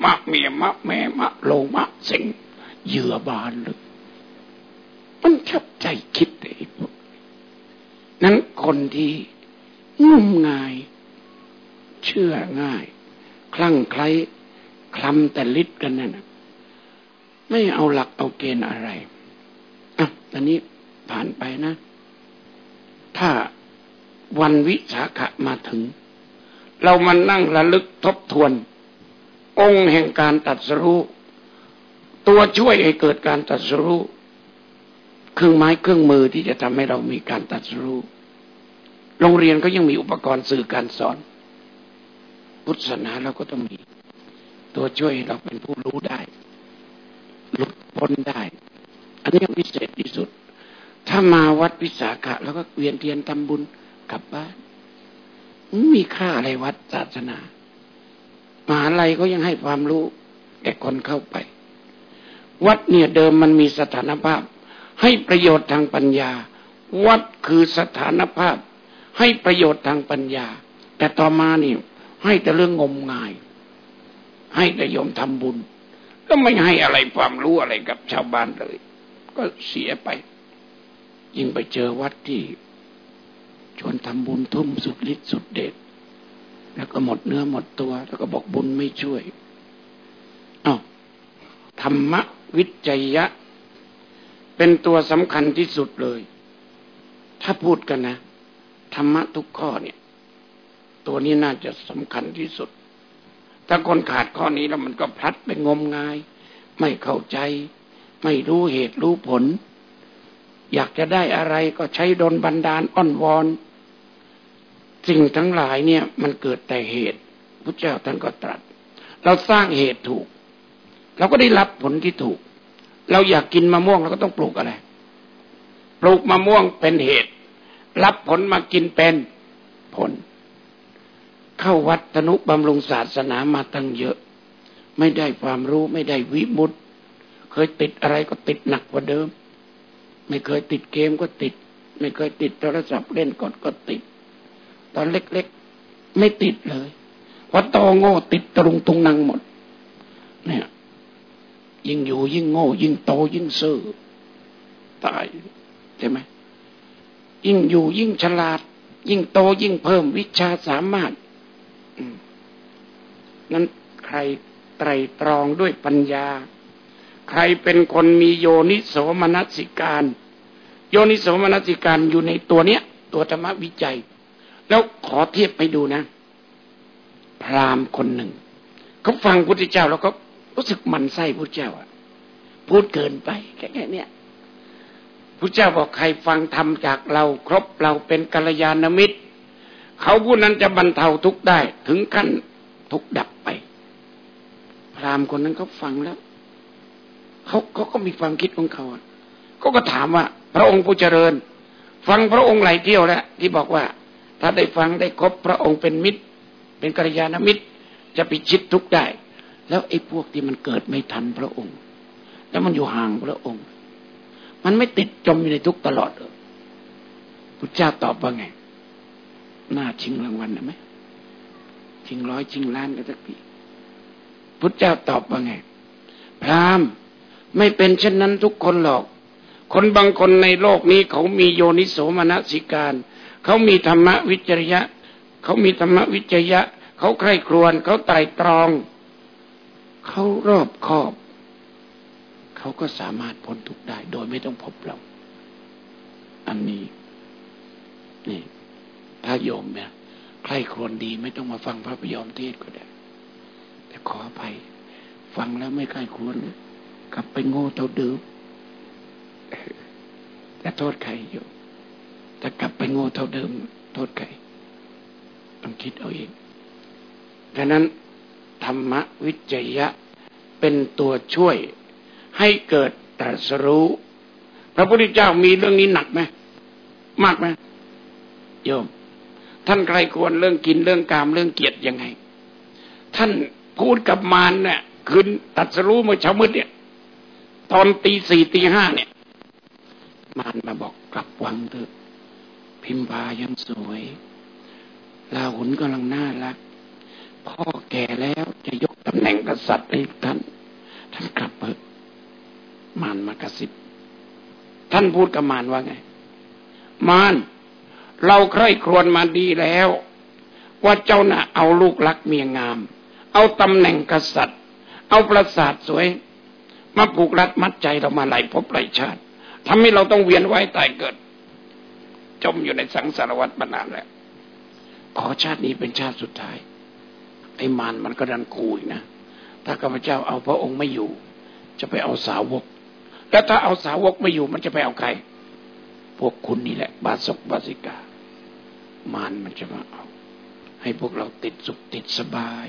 มะเมียมะแม่มะโลมะสิงเหยื่อบานเลยมันชับใจคิดไอ้พวกนั้นคนที่งมงาย เชื่อง่าย คลั่งไคล้คลำแต่ลิดกันนั่นไม่เอาหลักเอาเกณฑ์อะไรอะตอนนี้ผ่านไปนะ ถ้าวันวิสาขะมาถึง เรามานั่งระลึกทบทวน องค์แห่งการตัดสรู้ ตัวช่วยให้เกิดการตัดสู้ เครื่องไม้เครื่องมือที่จะทำให้เรามีการตัดสู้ โรงเรียนก็ยังมีอุปกรณ์สื่อการสอน พุทธศาสนาเราก็ต้องมี ตัวช่วยเราเป็นผู้รู้ได้หลุดพ้นได้ อันนี้พิเศษที่สุด ถ้ามาวัดวิสาขะแล้วก็เวียนเทียนทำบุญกลับบ้าน มีค่าอะไรวัดศาสนา มหาลัยก็ยังให้ความรู้แก่คนเข้าไป วัดเนี่ยเดิมมันมีสถานภาพ ให้ประโยชน์ทางปัญญา วัดคือสถานภาพ ให้ประโยชน์ทางปัญญา แต่ต่อมานี่ให้แต่เรื่องงมงาย ให้แต่ยมทำบุญ ก็ไม่ให้อะไรความรู้อะไรกับชาวบ้านเลย ก็เสียไป ยิ่งไปเจอวัดที่ชวนทำบุญทุ่มสุดฤทธิ์สุดเดช แล้วก็หมดเนื้อหมดตัว แล้วก็บอกบุญไม่ช่วยอ้าวธรรมวิจัยะ เป็นตัวสำคัญที่สุดเลย ถ้าพูดกันนะ ธรรมะทุกข้อเนี่ย ตัวนี้น่าจะสำคัญที่สุด ถ้าคนขาดข้อนี้แล้วมันก็พลัดไปงมงาย ไม่เข้าใจ ไม่รู้เหตุรู้ผล อยากจะได้อะไรก็ใช้ดนบันดาลอ้อนวอน สิ่งทั้งหลายเนี่ยมันเกิดแต่เหตุพระเจ้าท่านก็ตรัส เราสร้างเหตุถูก เราก็ได้รับผลที่ถูก เราอยากกินมะม่วงเราก็ต้องปลูกอะไร ปลูกมะม่วงเป็นเหตุ รับผลมากินเป็นผล เข้าวัดตนุบำรุงศาสนามาตั้งเยอะ ไม่ได้ความรู้ไม่ได้วิมุตเคยติดอะไรก็ติดหนักกว่าเดิม ไม่เคยติดเกมก็ติด ไม่เคยติดโทรศัพท์เล่นกดก็ติด ตอนเล็กๆ ไม่ติดเลยพอโตโง่ติดตรงตรงนังหมด เนี่ย ยิ่งอยู่ยิ่งโง่ ยิ่งโตยิ่งซื่อตายใช่ไหมยิ่งอยู่ยิ่งฉลาด ยิ่งโตยิ่งเพิ่มวิชาสามารถนั้นใครไตรตรองด้วยปัญญา ใครเป็นคนมีโยนิโสมนสิการ โยนิโสมนสิการอยู่ในตัวเนี้ย ตัวธรรมวิจัย แล้วขอเทียบไปดูนะ พราหมณ์คนหนึ่งเขาฟังพุทธเจ้าแล้วก็รู้สึกมันไส้พุทธเจ้าอะพูดเกินไปแค่เนี้ยพุทธเจ้าบอกใครฟังธรรมจากเราครบเราเป็นกัลยาณมิตร เขาผู้นั้นจะบรรเทาทุกข์ได้ ถึงขั้นทุกข์ดับไป พราหมณ์คนนั้นเขาฟังแล้วเขาเขาก็มีความคิดของเขาเขาก็ถามว่า พระองค์ผู้เจริญ ฟังพระองค์หลายเที่ยวแล้วที่บอกว่า ถ้าได้ฟังได้ครบพระองค์เป็นมิตร เป็นกัลยาณมิตร จะปิชิดทุกได้ แล้วไอ้พวกที่มันเกิดไม่ทันพระองค์ แล้วมันอยู่ห่างพระองค์ มันไม่ติดจมอยู่ในทุกตลอดเลยพุทธเจ้าตอบว่าไงน่าชิงรางวัลนะไหมชิงร้อยชิงล้านก็สักทีพุทธเจ้าตอบว่าไง พรามไม่เป็นเช่นนั้นทุกคนหรอก คนบางคนในโลกนี้เขามีโยนิโสมนสิการ เขามีธรรมวิจริยะ เขามีธรรมวิจยะ เขาใคร่ครวญเขาไตรตรอง เขารอบคอบ เขาก็สามารถพ้นทุกข์ได้ โดยไม่ต้องพบเรา อันนี้ นี่ ถ้าโยมเนี่ยใครครวรดีไม่ต้องมาฟังพระพยอมเทศก็ได้ แต่ขออภัย ฟังแล้วไม่ใครครวรกลับไปโง่เท่าเดิมจะโทษใครอยู่ ถ้ากลับไปโง่เท่าเดิม โทษใครต้องคิดเอาเองดังนั้น ธรรมวิจยะเป็นตัวช่วยให้เกิดตรัสรู้ พระพุทธเจ้ามีเรื่องนี้หนักไหมมากไหมโยม ท่านใครควรเรื่องกินเรื่องกามเรื่องเกียรติยังไง ท่านพูดกับมารเนี่ยคืนตัดสรู้เมื่อเช้ามืดเนี่ย ตอนตีสี่ตีห้าเนี่ย มารมาบอกกลับวังเถอะ พิมพายังสวยลาหุนกำลังน่ารัก พ่อแก่แล้วจะยกตำแหน่งกษัตริย์ให้ท่าน ท่านกลับเถอะมารมากระซิบ ท่านพูดกับมารว่าไง มารเราใคร่ครวญมาดีแล้ว ว่าเจ้าน่ะเอาลูกรักเมียงาม เอาตำแหน่งกษัตริย์ เอาประสาทสวย มาผูกรัดมัดใจเรามาหลายภพหลายชาติทำให้เราต้องเวียนว่ายตายเกิด จมอยู่ในสังสารวัฏมานานแล้วขอชาตินี้เป็นชาติสุดท้าย ไอ้มารมันก็ดันคูอีกนะ ถ้าข้าพเจ้าเอาพระองค์ไม่อยู่ จะไปเอาสาวก แล้วถ้าเอาสาวกไม่อยู่มันจะไปเอาใคร พวกคุณนี่แหละ บาศกบาสิกา มานมันจะมาเอา ให้พวกเราติดสุขติดสบาย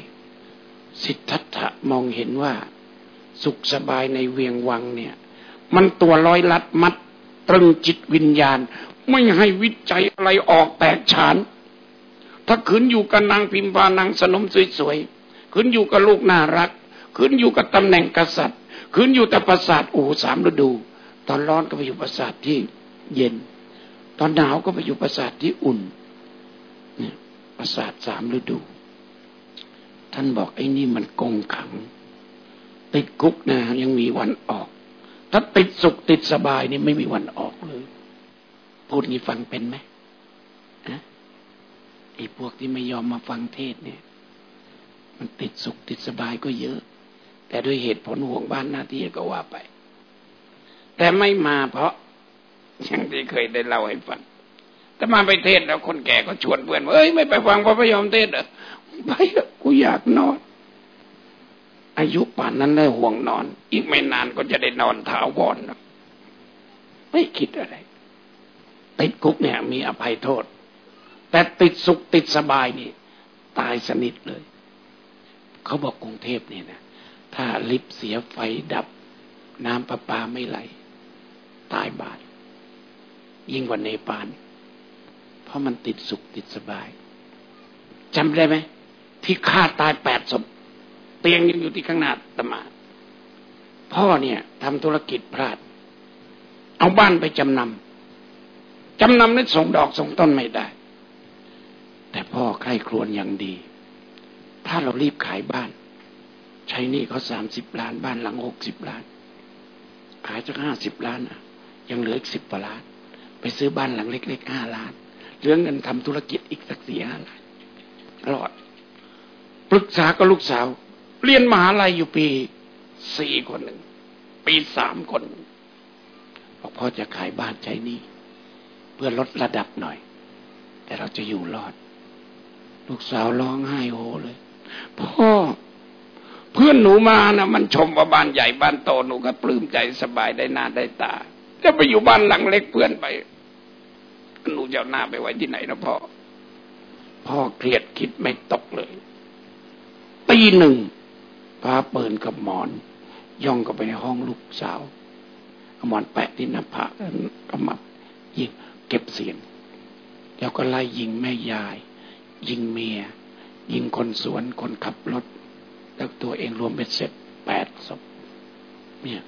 สิทธัตถะมองเห็นว่า สุขสบายในเวียงวังเนี่ย มันตัวร้อยลัดมัดตรึงจิตวิญญาณ ไม่ให้วิจัยอะไรออกแตกฉาน ถ้าขืนอยู่กับนางพิมพานางสนมสวยๆขืนอยู่กับลูกน่ารักขืนอยู่กับตำแหน่งกษัตริย์คืนอยู่แต่ปราสาทโอ้สามฤดู ตอนร้อนก็ไปอยู่ปราสาทที่เย็น ตอนหนาวก็ไปอยู่ปราสาทที่อุ่นปราสาทสามฤดู ท่านบอกไอ้นี่มันกงขัง ติดคุกนะยังมีวันออก ถ้าติดสุขติดสบายนี่ไม่มีวันออกเลย พูดนี้ฟังเป็นไหมอะไอ้พวกที่ไม่ยอมมาฟังเทศเนี่ย มันติดสุขติดสบายก็เยอะ แต่ด้วยเหตุผลห่วงบ้านหน้าที่ก็ว่าไป แต่ไม่มาเพราะอย่างที่เคยได้เล่าให้ฟังแต่มาไปเทศแล้วคนแก่ก็ชวนเพื่อนเอ้ยไม่ไปฟังพระพยอมเทศเหรอไปกูอยากนอนอายุป่านนั้นได้ห่วงนอน อีกไม่นานก็จะได้นอนเท้าวอนไม่คิดอะไร ติดคุกเนี่ย มีอภัยโทษ แต่ติดสุขติดสบายนี่ ตายสนิทเลย เขาบอกกรุงเทพเนี่ยนะถ้าลิฟเสียไฟดับ น้ำประปาไม่ไหล ตายบาดยิ่งกว่าเนปาลเพราะมันติดสุขติดสบายจำได้ไหมที่ฆ่าตายแปดศพเตียงยังอยู่ที่ข้างหน้าตมา พ่อเนี่ยทำธุรกิจพลาด เอาบ้านไปจำนำ จำนำนั้นส่งดอกส่งต้นไม่ได้ แต่พ่อใครครวญอย่างดี ถ้าเรารีบขายบ้าน ใช้นี่เขาสามสิบล้านบ้านหลังหกสิบล้าน ขายสักห้าสิบล้านอะ ยังเหลืออีกสิบกว่าล้าน ไปซื้อบ้านหลังเล็กๆห้าล้านเหลือเงินทำธุรกิจอีกสักสี่ห้าล้านรอดปรึกษากับลูกสาว เรียนมหาลัยอยู่ปีสี่คนหนึ่ง ปีสามคนบอกพ่อจะขายบ้านใช้นี่ พื่อลดระดับหน่อย แต่เราจะอยู่รอด ลูกสาวร้องไห้โฮเลย พ่อ เพื่อนหนูมานะมันชมว่าบ้านใหญ่บ้านโตหนูก็ปลื้มใจสบายได้หน้าได้ตาจะไปอยู่บ้านหลังเล็กเพื่อนไปหนูจะเอาหน้าไปไว้ที่ไหนนะพ่อ พ่อเครียดคิดไม่ตกเลยตีหนึ่งพาเปิดกับหมอน ย่องเข้าไปในห้องลูกสาวหมอนแปะที่หน้าผากกำมับยิง เก็บเสียง แล้วก็ไล่ยิงแม่ยาย ยิงเมีย ยิงคนสวนคนขับรถ แล้วตัวเองรวมเป็นเสร็จแปดศพเนี่ย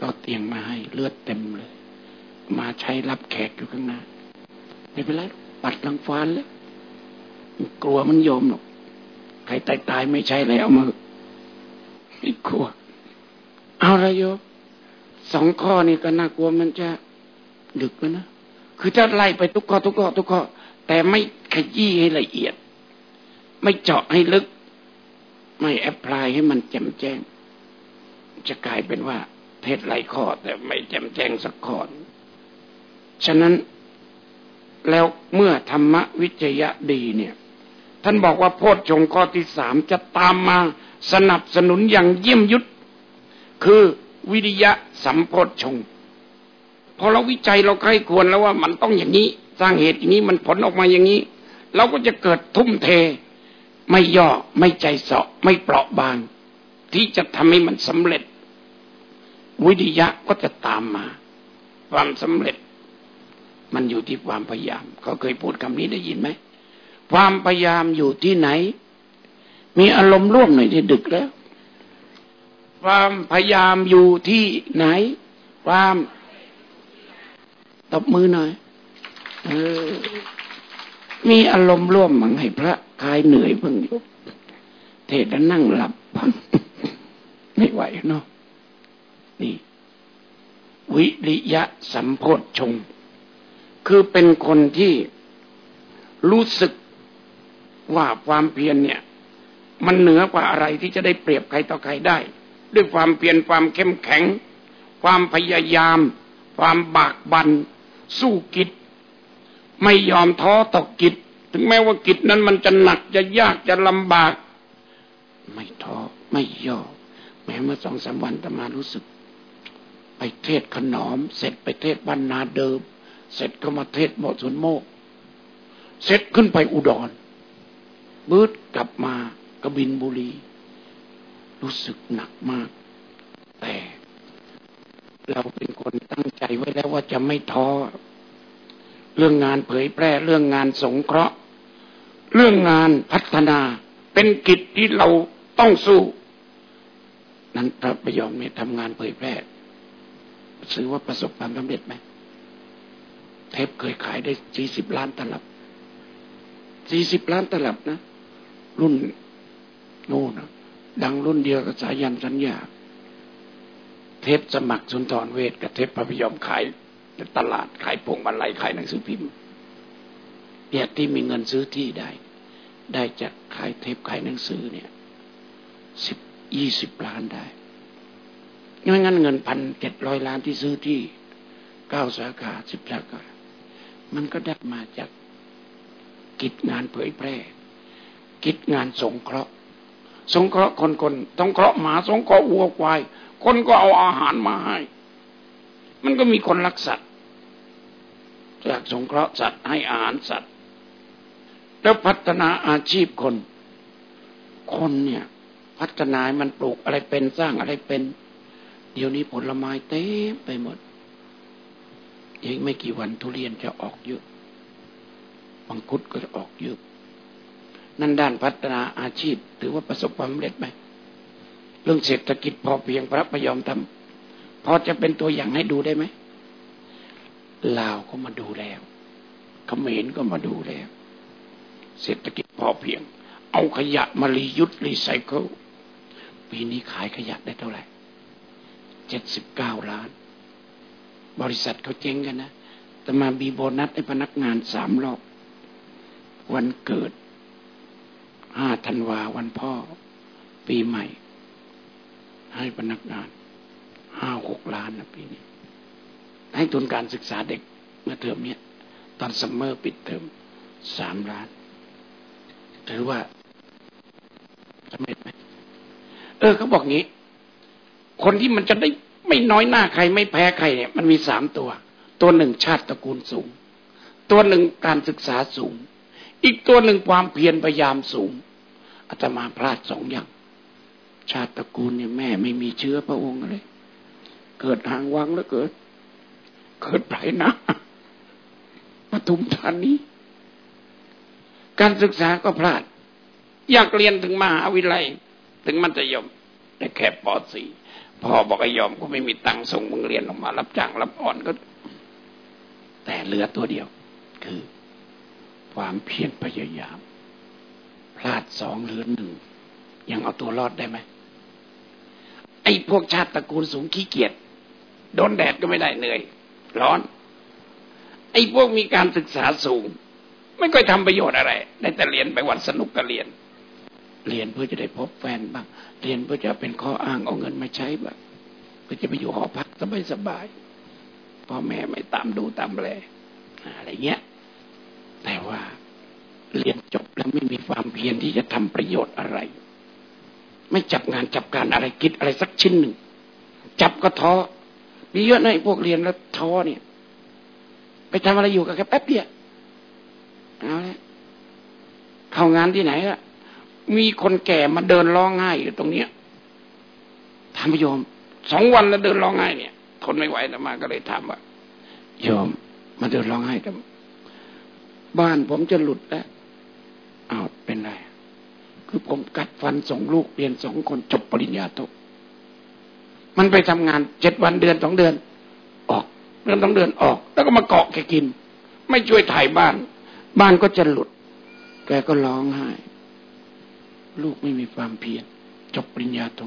ก็เตียงมาให้เลือดเต็มเลย มาใช้รับแขกอยู่ข้างหน้าไม่เป็นไรปัดลังฟานแล้วกลัวมันโยมหรอกใครตายตายไม่ใช่แล้วมือไม่กลัว เอาละโยมสองข้อนี่ก็น่ากลัวมันจะดึกแล้วนะ คือถ้าไล่ไปทุกข้อทุกข้อทุกข้อ แต่ไม่ขยี้ให้ละเอียด ไม่เจาะให้ลึก ไม่แอพพลายให้มันแจ่มแจ้ง จะกลายเป็นว่า เทศหลายข้อแต่ไม่แจ่มแจ้งสักข้อฉะนั้นแล้วเมื่อธรรมวิจยะดีเนี่ย ท่านบอกว่าโพชฌงข้อที่สามจะตามมาสนับสนุนอย่างเยี่ยมยุทธคือวิริยะสัมโพชฌง พอเราวิจัยเราใครควรแล้วว่ามันต้องอย่างนี้ สร้างเหตุอย่างนี้มันผลออกมาอย่างนี้ เราก็จะเกิดทุ่มเท ไม่ย่อไม่ใจเสาะไม่เปราะบาง ที่จะทำให้มันสำเร็จ วิริยะก็จะตามมา ความสำเร็จ มันอยู่ที่ความพยายาม เขาเคยพูดคำนี้ได้ยินไหมความพยายามอยู่ที่ไหน มีอารมณ์ร่วมหน่อยที่ดึกแล้ว ความพยายามอยู่ที่ไหน ความ ตบมือหน่อยออมีอารมณ์ร่วมมังให้พระคลายเหนื่อยเพิ่งยุบเทศแล้วนั่งหลับพังไม่ไหวเนาะนี่ วิริยะสัมโพธชง คือเป็นคนที่รู้สึกว่าความเพียรเนี่ย มันเหนือกว่าอะไรที่จะได้เปรียบใครต่อใครได้ ด้วยความเพียรความเข้มแข็ง ความพยายาม ความบากบัน่น สู้กิจ ไม่ยอมท้อต่อกิจ ถึงแม้ว่ากิจนั้นมันจะหนักจะยากจะลำบาก ไม่ท้อไม่ย่อ แม้เมื่อสองสามวันตมารู้สึก ไปเทศขนอม เสร็จไปเทศบ้านนาเดิม เสร็จก็มาเทศหมดสวนโมก เสร็จขึ้นไปอุดรบืดกลับมากบินบุรี รู้สึกหนักมาก แต่ เราเป็นคนตั้งใจไว้แล้วว่าจะไม่ท้อ เรื่องงานเผยแพร่เรื่องงานสงเคราะห์ เรื่องงานพัฒนา เป็นกิจที่เราต้องสู้ นั้นพระประยอมเนี่ยทำงานเผยแพร่ซื้อว่าประสบความสำเร็จไหมเทปเคยขายได้สี่สิบล้านตลับสี่สิบล้านตลับนะ รุ่นโน่นดังรุ่นเดียวกับสายันสัญญา เทปสมัครสุนทรเวทกับเทปพระพยอมขายตลาดขายพวงมาลัยขายหนังสือพิมพ์เนี่ยที่มีเงินซื้อที่ได้ ได้จากขายเทปขายหนังสือเนี่ยสิบยี่สิบล้านได้ไม่งั้นเงินพันเจ็ดร้อยล้านที่ซื้อที่เก้าสาขาสิบสาขา มันก็ได้มาจากกิจงานเผยแพร่ กิจงานสงเคราะห์ สงเคราะห์คนคนสงเคราะห์หมาสงเคราะห์วัวควาย คนก็เอาอาหารมาให้ มันก็มีคนรักสัตว์จากสงเคราะห์สัตว์ให้อาหารสัตว์ แล้วพัฒนาอาชีพคน คนเนี่ย พัฒนามันปลูกอะไรเป็นสร้างอะไรเป็น เดี๋ยวนี้ผลไม้เต็มไปหมดอีกไม่กี่วันทุเรียนจะออกเยอะมังคุดก็จะออกเยอะนั่นด้านพัฒนาอาชีพ ถือว่าประสบความสำเร็จไหม เรื่องเศรษฐกิจพอเพียงพระพยอมทำพอจะเป็นตัวอย่างให้ดูได้ไหมลาวก็มาดูแล้วเขมรก็มาดูแล้ว เศรษฐกิจพอเพียง เอาขยะมารียุทธ์รีไซเคิลปีนี้ขายขยะได้เท่าไหร่เจ็ดสิบเก้าล้าน บริษัทเขาเจ๊งกันนะแต่มามีโบนัสให้พนักงานสามรอบวันเกิดห้าธันวาวันพ่อ ปีใหม่ ให้พนักงานห้าหกล้านนะปีนี้ ให้ทุนการศึกษาเด็กเมื่อเทอมนี้ตอน summer ปิดเทอมสามล้านถือว่าสำเร็จไหมเออเขาบอกงี้ คนที่มันจะได้ไม่น้อยหน้าใครไม่แพ้ใครเนี่ย มันมีสามตัว ตัวหนึ่งชาติตระกูลสูง ตัวหนึ่งการศึกษาสูง อีกตัวหนึ่งความเพียรพยายามสูงอาตมาพลาดสองอย่าง ชาติตระกูลเนี่ยแม่ไม่มีเชื้อพระองค์เลย เกิดห่างวังแล้วเกิด เกิดไผ่นะปทุมธานีการศึกษาก็พลาด อยากเรียนถึงมหาวิทยาลัย ถึงมัธยม แต่แค่ป .4 พ่อบอกไอ้ยอมก็ไม่มีตังค์ส่งมึงเรียนออกมา รับจ้างรับอ่อนก็ แต่เหลือตัวเดียว คือ ความเพียรพยายาม พลาดสองเหลือหนึ่งยังเอาตัวรอดได้ไหม ไอ้พวกชาติตระกูลสูงขี้เกียจโดนแดดก็ไม่ได้เหนื่อย ร้อน ไอ้พวกมีการศึกษาสูง ไม่ค่อยทำประโยชน์อะไรได้แต่เรียนไปวันสนุกก็เรียน เรียนเพื่อจะได้พบแฟนบ้าง เรียนเพื่อจะเป็นข้ออ้างเอาเงินมาใช้บ้างเพื่อจะไปอยู่หอพักสบายสบายพ่อแม่ไม่ตามดูตามแลอะไรเงี้ย แต่ว่าเรียนจบแล้วไม่มีความเพียรที่จะทำประโยชน์อะไร ไม่จับงานจับการอะไรคิดอะไรสักชิ้นหนึ่ง จับก็ท้อมีเยอะนะพวกเรียนแล้วท้อเนี่ย ไปทำอะไรอยู่กับแค่แป๊บเดียวเอาละเข้างานที่ไหนอะมีคนแก่มาเดินร้องไห้อยู่ตรงเนี้ยถามโยมสองวันแล้วเดินร้องไห้เนี่ยทนไม่ไหวแต่มาก็เลยถามว่าโยมมาเดินร้องไห้แต่บ้านผมจะหลุดแล้วอ้าวเป็นไร คือผมกัดฟันส่งลูกเรียนสองคนจบปริญญาโทมันไปทำงานเจ็ดวันเดือนสองเดือน ออกเดือนสองเดือนออก แล้วก็มาเกาะแกกิน ไม่ช่วยถ่ายบ้าน บ้านก็จะหลุด แกก็ร้องไห้ ลูกไม่มีความเพียรจบปริญญาโท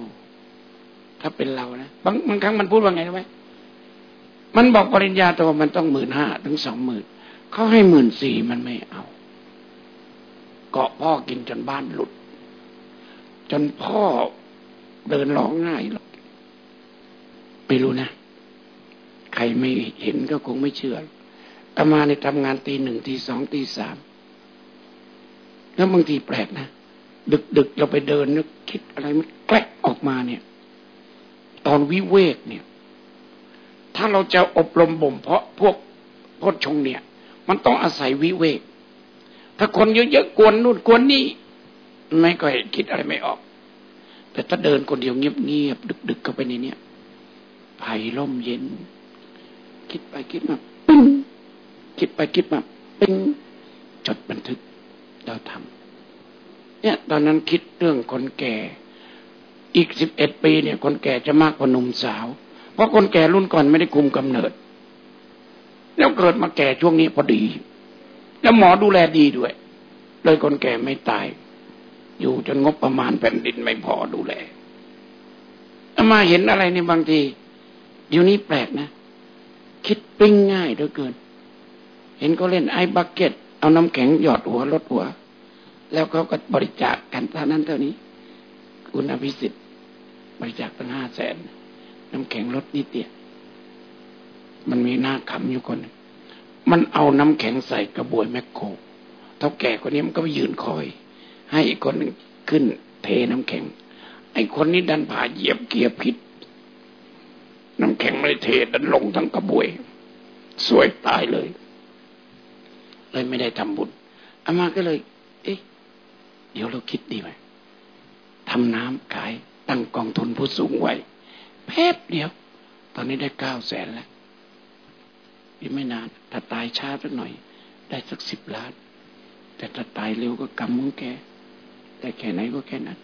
ถ้าเป็นเรานะบางบางครั้งมันพูดว่าไงรู้ไหมมันบอกปริญญาโทมันต้องหมื่นห้าถึงสองหมื่นเขาให้หมื่นสี่มันไม่เอา เกาะพ่อกินจนบ้านหลุด จนพ่อเดินร้องไห้หรอกไม่รู้นะ ใครไม่เห็นก็คงไม่เชื่ออามาในทำงานตีหนึ่งตีสองตีสามแล้วบางทีแปลกนะ ดึกดึกเราไปเดินนึกคิดอะไรมันแกลกออกมาเนี่ย ตอนวิเวกเนี่ย ถ้าเราจะอบรมบ่มเพาะพวกพชงเนี่ย มันต้องอาศัยวิเวก ถ้าคนเยอะๆกวนนู่นกวนนี่ ไม่ก็คิดอะไรไม่ออก แต่ถ้าเดินคนเดียวเงียบๆดึกๆเข้าไปในเนี้ยไผ่ร่มเย็น คิดไปคิดมาปึ้งคิดไปคิดมาปึ้งจดบันทึกเราทำเนี่ย ตอนนั้นคิดเรื่องคนแก่ อีกสิบเอ็ดปีเนี่ย คนแก่จะมากกว่าหนุ่มสาว เพราะคนแก่รุ่นก่อนไม่ได้คุมกำเนิด แล้วเกิดมาแก่ช่วงนี้พอดี แล้วหมอดูแลดีด้วย เลยคนแก่ไม่ตาย อยู่จนงบประมาณแผ่นดินไม่พอดูแลมาเห็นอะไรในบางทีเดี๋ยวนี้แปลกนะ คิดปิ้งง่ายเหลือเกิน เห็นก็เล่นไอ้บักเก็ต เอาน้ำแข็งหยอดหัวลดหัว แล้วเขาก็บริจาคกันเท่านั้นเท่านี้ คุณอภิสิทธิ์ บริจาคตั้งห้าแสนน้ำแข็งลดนิดเดียวมันมีหน้าขำอยู่คนมันเอาน้ำแข็งใส่กระบวยแมคโครเท่าแก่คนนี้มันก็ไปยืนคอย ให้อีกคนหนึ่งขึ้นเทน้ำแข็ง ไอ้คนนี้ดันผ่าเหยียบเกียร์พิษน้ำแข็งไม่เทดันลงทั้งกระบวย สวยตายเลย เลยไม่ได้ทำบุญอามาก็เลย เอ๊ะ เดี๋ยวเราคิดดีไหมทำน้ำขายตั้งกองทุนผู้สูงวัยแพบเดียว ตอนนี้ได้เก้าแสนแล้วอีกไม่นานถ้าตายช้าสักหน่อย ได้สักสิบล้าน แต่ถ้าตายเร็วก็กำมือแก แต่แค่ไหนก็แค่นั้น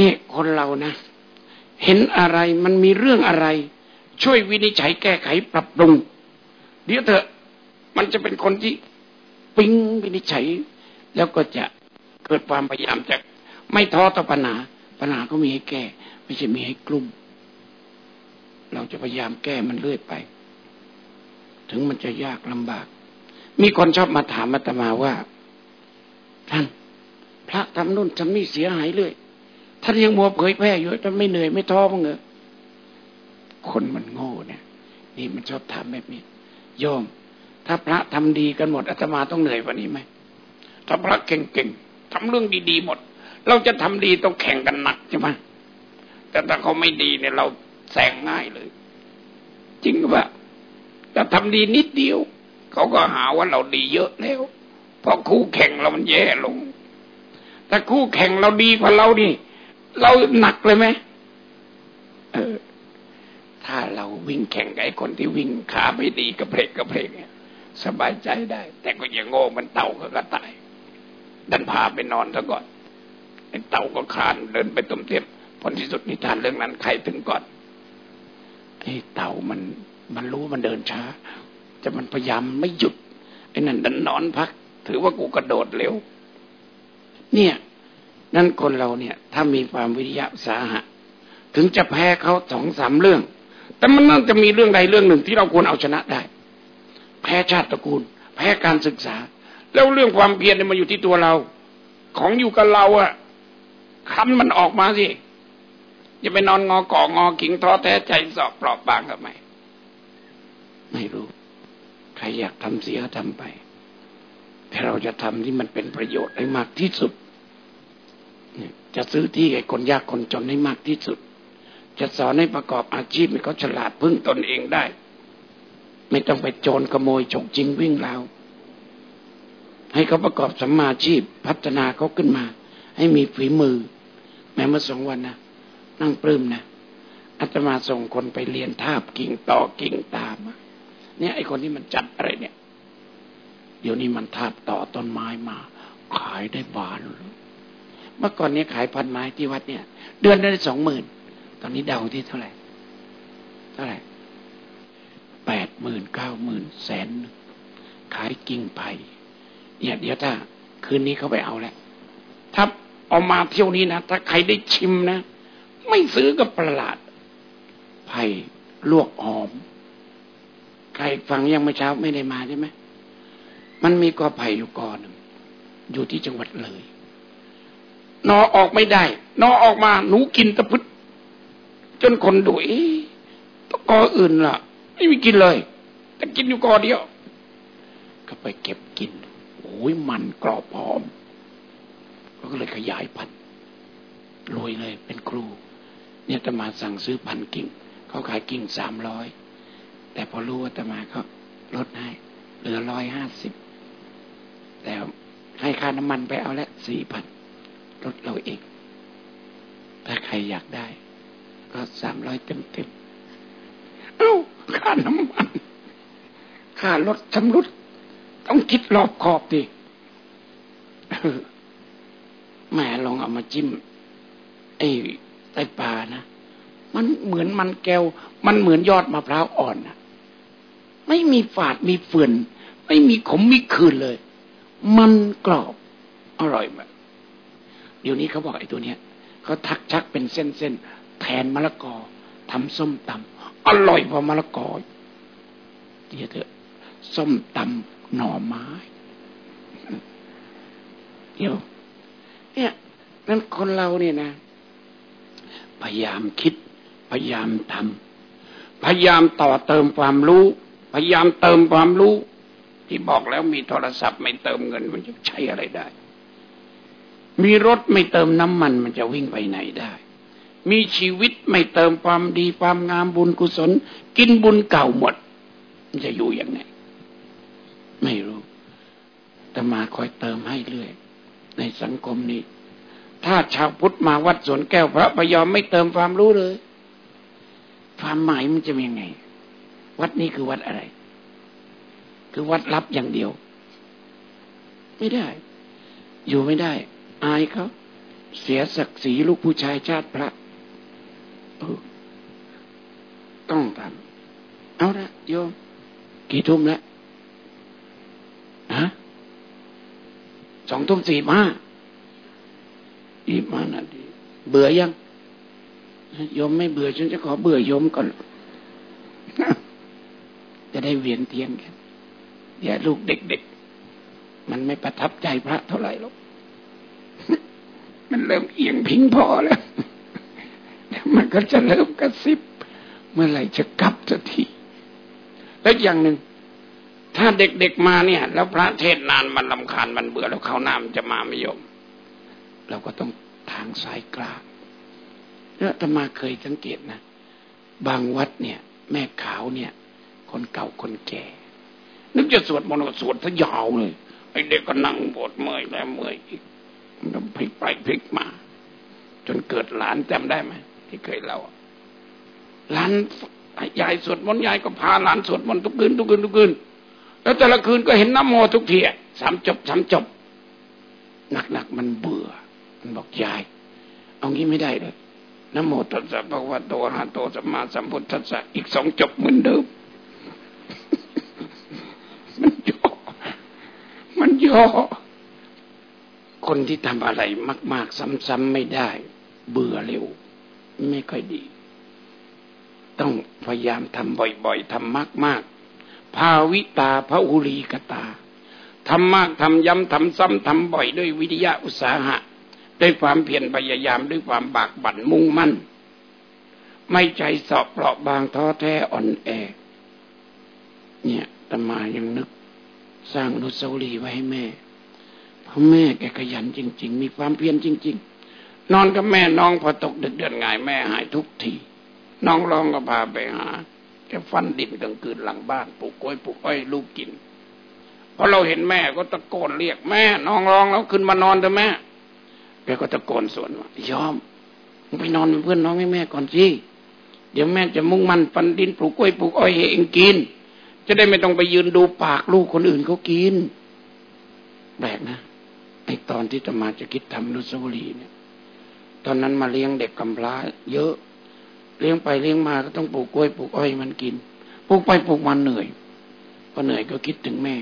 นี่คนเรานะ เห็นอะไรมันมีเรื่องอะไร ช่วยวินิจฉัยแก้ไขปรับปรุง เดี๋ยวเถอะมันจะเป็นคนที่ปิ๊งวินิจฉัย แล้วก็จะเกิดความพยายามจะไม่ท้อต่อปัญหา ปัญหาก็มีให้แก้ ไม่ใช่มีให้กลุ่ม เราจะพยายามแก้มันเรื่อยไป ถึงมันจะยากลำบาก มีคนชอบมาถามอาตมาว่า ท่าน พระทำนู่นทำนี่เสียหายเลยท่านยังมัวเผยแพร่อยู่ท่านไม่เหนื่อยไม่ท้อมั้งเหรอคนมันโง่เนี่ย นี่มันชอบถาแบบนี้โยม ถ้าพระทำดีกันหมดอาตมาต้องเหนื่อยกว่านี้ไหมถ้าพระเก่งๆทำเรื่องดีๆหมด เราจะทำดีต้องแข่งกันหนักใช่ไหมแต่ถ้าเขาไม่ดีเนี่ย เราแซงง่ายเลย จริงปะแต่ทำดีนิดเดียว เขาก็หาว่าเราดีเยอะแล้วเพราะคู่แข่งเรามันแย่ลง แต่คู่แข่งเราดีกว่าเราดิเราหนักเลยไหมเออ ถ้าเราวิ่งแข่งกับไอ้คนที่วิ่งขาไม่ดีกระเพกกระเพกเนี่ยสบายใจได้ แต่ก็อยังโง่มันเต่าก็กระต่าย ดันพาไปนอนซะก่อนไอ้เต่าก็คลานเดินไปตุ่มเทียมผลที่สุดนิทานเรื่องนั้นใครถึงก่อนไอ้เต่ามัน มันรู้มันเดินช้าจะมันพยายามไม่หยุดไอ้นั่นดันนอนพัก ถือว่ากูกระโดดเร็ว เนี่ยนั่นคนเราเนี่ย ถ้ามีความวิริยะสาหะ ถึงจะแพ้เขาสองสามเรื่อง แต่มันน่าจะมีเรื่องใดเรื่องหนึ่งที่เราควรเอาชนะได้ แพ้ชาติตระกูล แพ้การศึกษา แล้วเรื่องความเพียรเนี่ยมาอยู่ที่ตัวเรา ของอยู่กับเราอะคันมันออกมาสิจะไปนอนงอกองอขิงท้อแท้ใจสอบปลอบบางทำไมไม่รู้ ใครอยากทำเสียทำไป แต่เราจะทำที่มันเป็นประโยชน์ให้มากที่สุด จะซื้อที่ให้คนยากคนจนให้มากที่สุด จะสอนให้ประกอบอาชีพให้เขาฉลาดพึ่งตนเองได้ ไม่ต้องไปโจรขโมยฉกจริงวิ่งราวให้เขาประกอบสัมมาชีพ พัฒนาเขาขึ้นมา ให้มีฝีมือ แม้เมื่อสองวันนะนั่งปลื้มนะอาตมาส่งคนไปเรียนทาบกิ่งต่อกิ่งตาม เนี่ยไอคนที่มันจัดอะไรเนี่ย เดี๋ยวนี้มันทาบต่อต้นไม้มา ขายได้บาน เมื่อก่อนนี้ขายพันไม้ที่วัดเนี่ย เดือนได้สองหมื่นตอนนี้เดาที่เท่าไหร่ เท่าไหร่แปดหมื่นเก้าหมื่นแสน ขายกิ่งไผ่เนี่ยเดี๋ยวถ้า คืนนี้เขาไปเอาแล้วถ้าเอามาเที่ยวนี้นะถ้าใครได้ชิมนะ ไม่ซื้อก็ประหลาดไผ่ลวกหอม ใครฟังยังไม่เช้าไม่ได้มาใช่ไหม มันมีกอไผ่อยู่กอหนึ่งอยู่ที่จังหวัดเลยนอออกไม่ได้ นอออกมาหนูกินตะพึดจนคนดูเอ๊ะตะกออื่นล่ะ ไม่มีกินเลย แต่กินอยู่กอเดียว ก็ไปเก็บกินโอ้ยมันกรอบหอมก็เลยขยายพันธุ์รวยเลยเป็นครู เนี่ยตมาสั่งซื้อพันกิ่ง เขาขายกิ่งสามร้อยแต่พอรู้ว่าตมาก็ลดให้เหลือร้อยห้าสิบ แต่ให้ค่าน้ำมันไปเอาละสี่พันรถเราเอง ถ้าใครอยากได้ ก็สามร้อยเต็มเต็มเอ้าค่าน้ำมัน ค่ารถชำรุด ต้องคิดรอบขอบดิแม่ลองเอามาจิ้มไอ้ไตปลานะ มันเหมือนมันแก้ว มันเหมือนยอดมะพร้าวอ่อนนะไม่มีฝาดมีเฟื่อน ไม่มีขมมีคืนเลย มันกรอบอร่อยมากเดี๋ยวนี้เขาบอกไอ้ตัวเนี้ยเขาทักชักเป็นเส้นๆแทนมะละกอทำส้มตำอร่อยกว่ามะละกอเดี๋ยวเถอะส้มตำหน่อไม้ เดี๋ยว เนี่ยนั่นคนเราเนี่ยนะ พยายามคิด พยายามทำพยายามต่อเติมความรู้ พยายามเติมความรู้ ที่บอกแล้วมีโทรศัพท์ไม่เติมเงินมันจะใช้อะไรได้ มีรถไม่เติมน้ำมันมันจะวิ่งไปไหนได้ มีชีวิตไม่เติมความดีความงามบุญกุศล กินบุญเก่าหมด มันจะอยู่ย่างไง ไม่รู้แต่มาคอยเติมให้เรื่อย ในสังคมนี้ ถ้าชาวพุทธมาวัดสวนแก้วพระพยอมไม่เติมความรู้เลย ความหมายมันจะเป็นยังไง วัดนี้คือวัดอะไร คือวัดรับอย่างเดียว ไม่ได้ อยู่ไม่ได้ อายเขาเสียศักดิ์ศรีลูกผู้ชายชาติพระต้องทำเอาละโยมกี่ทุ่มแล้วฮะสองทุ่มสี่มาอีมานาทีเบื่อยังโยมไม่เบื่อฉันจะขอเบื่อโยมก่อนจะได้เวียนเทียนกัน อย่าลูกเด็กๆ มันไม่ประทับใจพระเท่าไหร่หรอก มันเริ่มเอียงพิงพอแล้วมันก็จะเริ่มกระซิบ เมื่อไหร่จะกลับสักทีแล้วอย่างหนึ่งถ้าเด็กๆมาเนี่ย แล้วพระเทศนานมันลำคาญมันเบื่อแล้วเขานามจะมาไม่ยอมเราก็ต้องทางสายกลางแล้วธรรมาเคยสังเกตนะ บางวัดเนี่ย แม่ขาวเนี่ย คนเก่าคนแก่ นึกจะสวดมนต์ก็สวดซะยาวเลยไอ้เด็กก็นั่งปวดเมื่อยแล้วเมื่อยอีกมันพลิกไปพลิกมา จนเกิดหลานจำได้ไหมที่เคยเล่าหลานยายสวดมนต์ยายก็พาหลานสวดมนต์ทุกคืนทุกคืนทุกคืนแล้วแต่ละคืนก็เห็นน้ำโมทุกทีสามจบสามจบหนักๆมันเบื่อ มันบอกยาย เอางี้ไม่ได้เลยน้ำโมตัสสะภะคะวะโตอะระหะโตสัมมาสัมพุทธัสสะอีกสองจบเหมือนเดิม มันย่อ มันย่อ คนที่ทำอะไรมาก ๆ ซ้ำๆไม่ได้ เบื่อเร็ว ไม่ค่อยดี ต้องพยายามทำบ่อย ๆทำมาก ๆ ภาวิตาพระอุลีกตาทำมากทำย้ำทำซ้ำทำบ่อยด้วยวิทยาอุตสาหะ ด้วยความเพียรพยายามด้วยความบากบั่นมุ่งมั่น ไม่ใจสอบเปราะบางท้อแท้อ่อนแอ เนี่ย ตมายังนึก สร้างนุสาวรีไว้ให้แม่ เพราะแม่แกขยันจริง ๆ มีความเพียรจริง ๆ นอนกับแม่น้องพอตกดึกเดือนง่ายแม่หายทุกที น้องร้องก็พาไปหาแกฟันดินกลางคืนหลังบ้านปลูกกล้วยปลูกอ้อยลูกกินพอเราเห็นแม่ก็ตะโกนเรียกแม่ น้องร้องแล้วขึ้นมานอนเถอะแม่แกก็ตะโกนสวนว่ายอมมึงไปนอนเป็นเพื่อนน้องให้แม่ก่อนสิเดี๋ยวแม่จะมุ่งมันฟันดินปลูกกล้วยปลูกอ้อยให้เองกิน จะได้ไม่ต้องไปยืนดูปากลูกคนอื่นเขากินแปลกนะไอตอนที่จะมาจะคิดทำนุสวรีเนี่ย ตอนนั้นมาเลี้ยงเด็กกำพร้าเยอะ เลี้ยงไปเลี้ยงมาก็ต้องปลูกกล้วยปลูกอ้อยมันกินปลูกไปปลูกมันเหนื่อยพอเหนื่อยก็คิดถึงแม่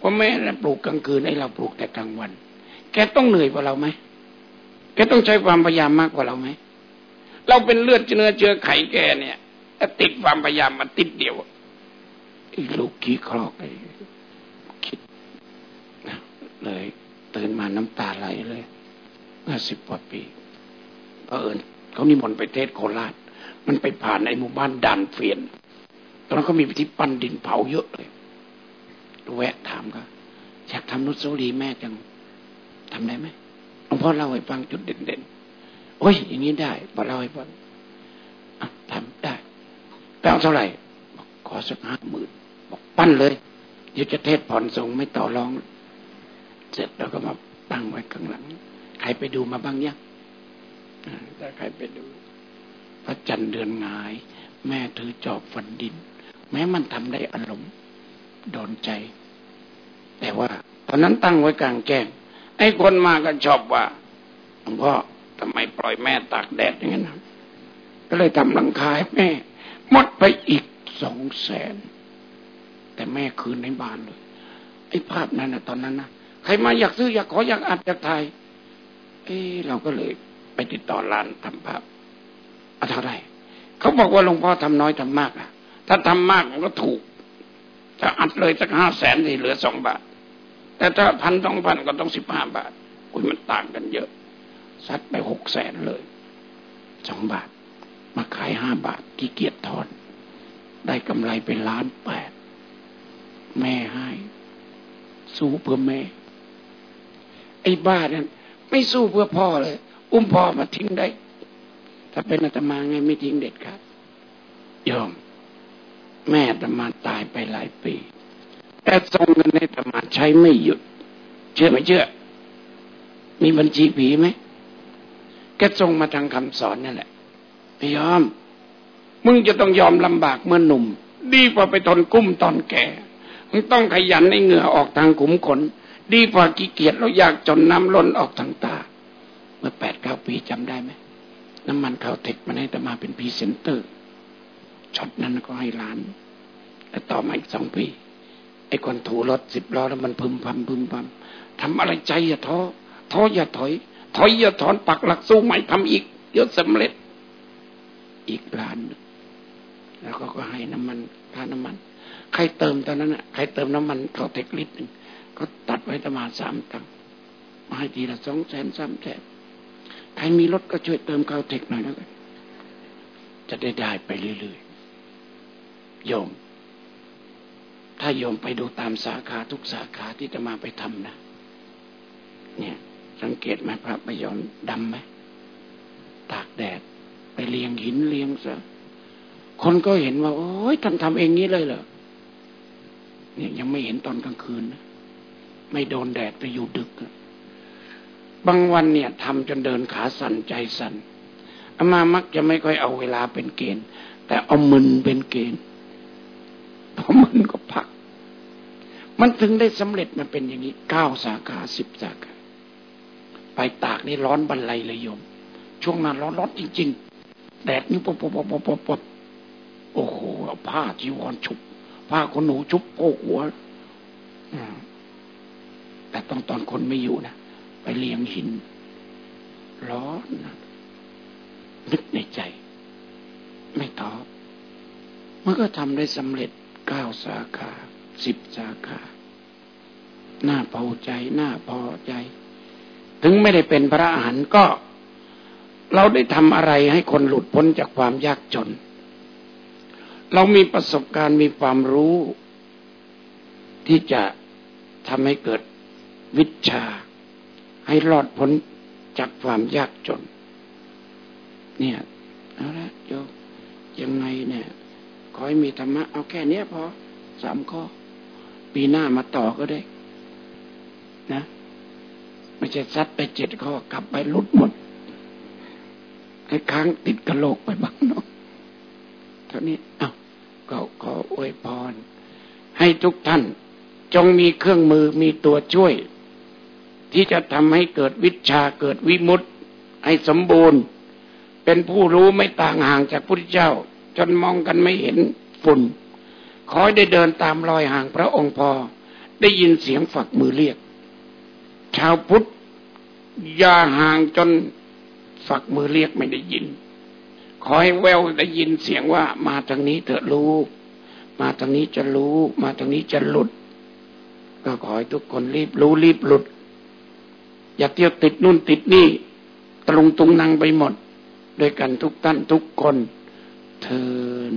ว่าแม่น่ะปลูกกลางคืนไอ้เราปลูกแต่กลางวัน แกต้องเหนื่อยกว่าเราไหมแกต้องใช้ความพยายามมากกว่าเราไหมเราเป็นเลือดเนื้อเชื้อไขแกเนี่ยติดความพยายามมาติดเดียว อีลูกขี้คลอกเลยคิดเลยตื่นมาน้ำตาไหลเลยเมื่อสิบกว่าปีเพราะเอิญเขานิมนต์ไปเทศโคราช มันไปผ่านในหมู่บ้านด่านเฟียน ตอนนั้นเขามีพิธีปั้นดินเผาเยอะเลยแวะถามก็อยากทำนุสาวรีแม่จังทำได้ไหมหลวงพ่อเล่าให้ฟังจุดเด่นๆ โอ้ย อย่างนี้ได้พอเล่าให้ฟังทำได้แปลงเท่าไหร่ ขอสักห้าหมื่น ปั้นเลยเดี๋ยวจะเทศผ่อนส่งไม่ต่อรอง เสร็จแล้วก็มาตั้งไว้ข้างหลัง ใครไปดูมาบ้างยังถ้าใครไปดู พระจันทร์เดือนงาย แม่ถือจอบฝันดิน แม้มันทำได้อารมณ์โดนใจ แต่ว่าตอนนั้นตั้งไว้กลางแจ้งไอ้คนมาก็ชอบว่าหลวงพ่อทำไมปล่อยแม่ตากแดดอย่างนั้นก็เลยทำหลังคายแม่ หมดไปอีกสองแสน แต่แม่คืนในบ้านเลยไอ้ภาพนั้นนะตอนนั้นนะใครมาอยากซื้ออยากขออยากอัดอยากถ่ายเอ้เราก็เลยไปติดต่อร้านทำภาพเอาเท่าไรเขาบอกว่าหลวงพ่อทำน้อยทำมากอะถ้าทำมากมันก็ถูก ถ้าอัดเลยสักห้าแสนนี่เหลือสองบาท แต่ถ้าพันสองพันก็ต้องสิบห้าบาทอุ้ยมันต่างกันเยอะซัดไปหกแสนเลยสองบาท มาขายห้าบาทที่เกียรทอนได้กำไรเป็นล้านแปด แม่ให้ สู้เพื่อแม่ ไอ้บ้านั้นไม่สู้เพื่อพ่อเลย อุ้มพ่อมาทิ้งได้ ถ้าเป็นอาตมาไงไม่ทิ้งเด็ดขาดยอม แม่อาตมาตายไปหลายปี แต่ส่งเงินให้ธรรมาใช้ไม่หยุด เชื่อไม่เชื่อ มีบัญชีผีไหมแกส่งมาทางคำสอนนั่นแหละไม่ยอม มึงจะต้องยอมลำบากเมื่อหนุ่ม ดีกว่าไปทนกลุ้มตอนแก่ ต้องขยันให้เหงื่อออกทางขุมขน ดีกว่าขี้เกียจแล้วยากจนน้ำล้นออกทางตา เมื่อแปดเก้าปีจำได้ไหมน้ำมันคาลเท็กซ์มาให้อาตมาเป็น presenter shot นั้นก็ให้ล้านแล้วต่อมาอีกสองปี ไอ้คนถูรถสิบล้อแล้วมันพึมพำพึมพำทำอะไรใจอย่าท้อท้ออย่าถอย ถอยอย่าถอนปักหลักสู้ใหม่ทำอีกเยอะสำเร็จ อีกล้าน แล้วก็ก็ให้น้ำมันค่าน้ำมัน ใครเติมตอนนั้นอะใครเติมน้ำมันเขาเทคลิตรหนึ่งก็ตัดไว้ประมาณสามตังค์มาให้ทีละสองแสนสามแสนใครมีรถก็ช่วยเติมเขาเทคหน่อยแล้วกันจะได้ได้ไปเรื่อยๆโยม ถ้าโยมไปดูตามสาขาทุกสาขาที่จะมาไปทำนะเนี่ย สังเกตไหมพระประยอนดำไหมตากแดด ไปเลียงหินเลียงซะคนก็เห็นว่า โอ้ยท่านทำเองนี้เลยเหรอ เนี่ยยังไม่เห็นตอนกลางคืนนะไม่โดนแดดไปอยู่ดึก บางวันเนี่ยทำจนเดินขาสั่นใจสั่นอามามักจะไม่ค่อยเอาเวลาเป็นเกณฑ์ แต่เอามึนเป็นเกณฑ์พอมึนก็พัก มันถึงได้สำเร็จมาเป็นอย่างนี้เก้าสาขาสิบสาขาไปตากนี่ร้อนบรรลัยเลยโยม ช่วงนั้นร้อนร้อนจริง ๆ แดดนี่ปบปบปบปบโอ้โหเอาผ้าจีวรชุบ ผ้าขนหนูชุบโอ้หัวแต่ต้องตอนคนไม่อยู่นะไปเลี้ยงหิน ร้อนนะนึกในใจ ไม่ตอบมันก็ทำได้สำเร็จเก้าสาขาสิบสาขาหน้าพอใจหน้าพอใจ ถึงไม่ได้เป็นพระอรหันต์ก็ เราได้ทำอะไรให้คนหลุดพ้นจากความยากจน เรามีประสบการณ์มีความรู้ ที่จะทำให้เกิดวิชา ให้รอดพ้นจากความยากจน เนี่ยเอาละโยยังไงเนี่ย ขอให้มีธรรมะ เอาแค่นี้พอสามข้อ ปีหน้ามาต่อก็ได้ นะไม่ใช่ซัดไปเจ็ดข้อกลับไปลุดหมดให้ค้างติดกระโหลกไปบ้างเนาะเท่านี้เอา ก็ขออวยพร ให้ทุกท่านจงมีเครื่องมือมีตัวช่วย ที่จะทำให้เกิดวิชาเกิดวิมุตติให้สมบูรณ์ เป็นผู้รู้ไม่ต่างห่างจากพระพุทธเจ้า จนมองกันไม่เห็นฝุ่น ขอให้ได้เดินตามรอยห่างพระองค์พอ ได้ยินเสียงฝักมือเรียก ชาวพุทธอย่าห่างจนฝักมือเรียกไม่ได้ยิน ขอให้แววได้ยินเสียงว่า มาทางนี้เถอะรู้มาทางนี้จะรู้ มาทางนี้จะหลุด ก็ขอให้ทุกคนรีบรู้รีบหลุด อย่าเที่ยวติดนู่นติดนี่ตรงตุงนังไปหมด ด้วยกันทุกท่านทุกคน เทิน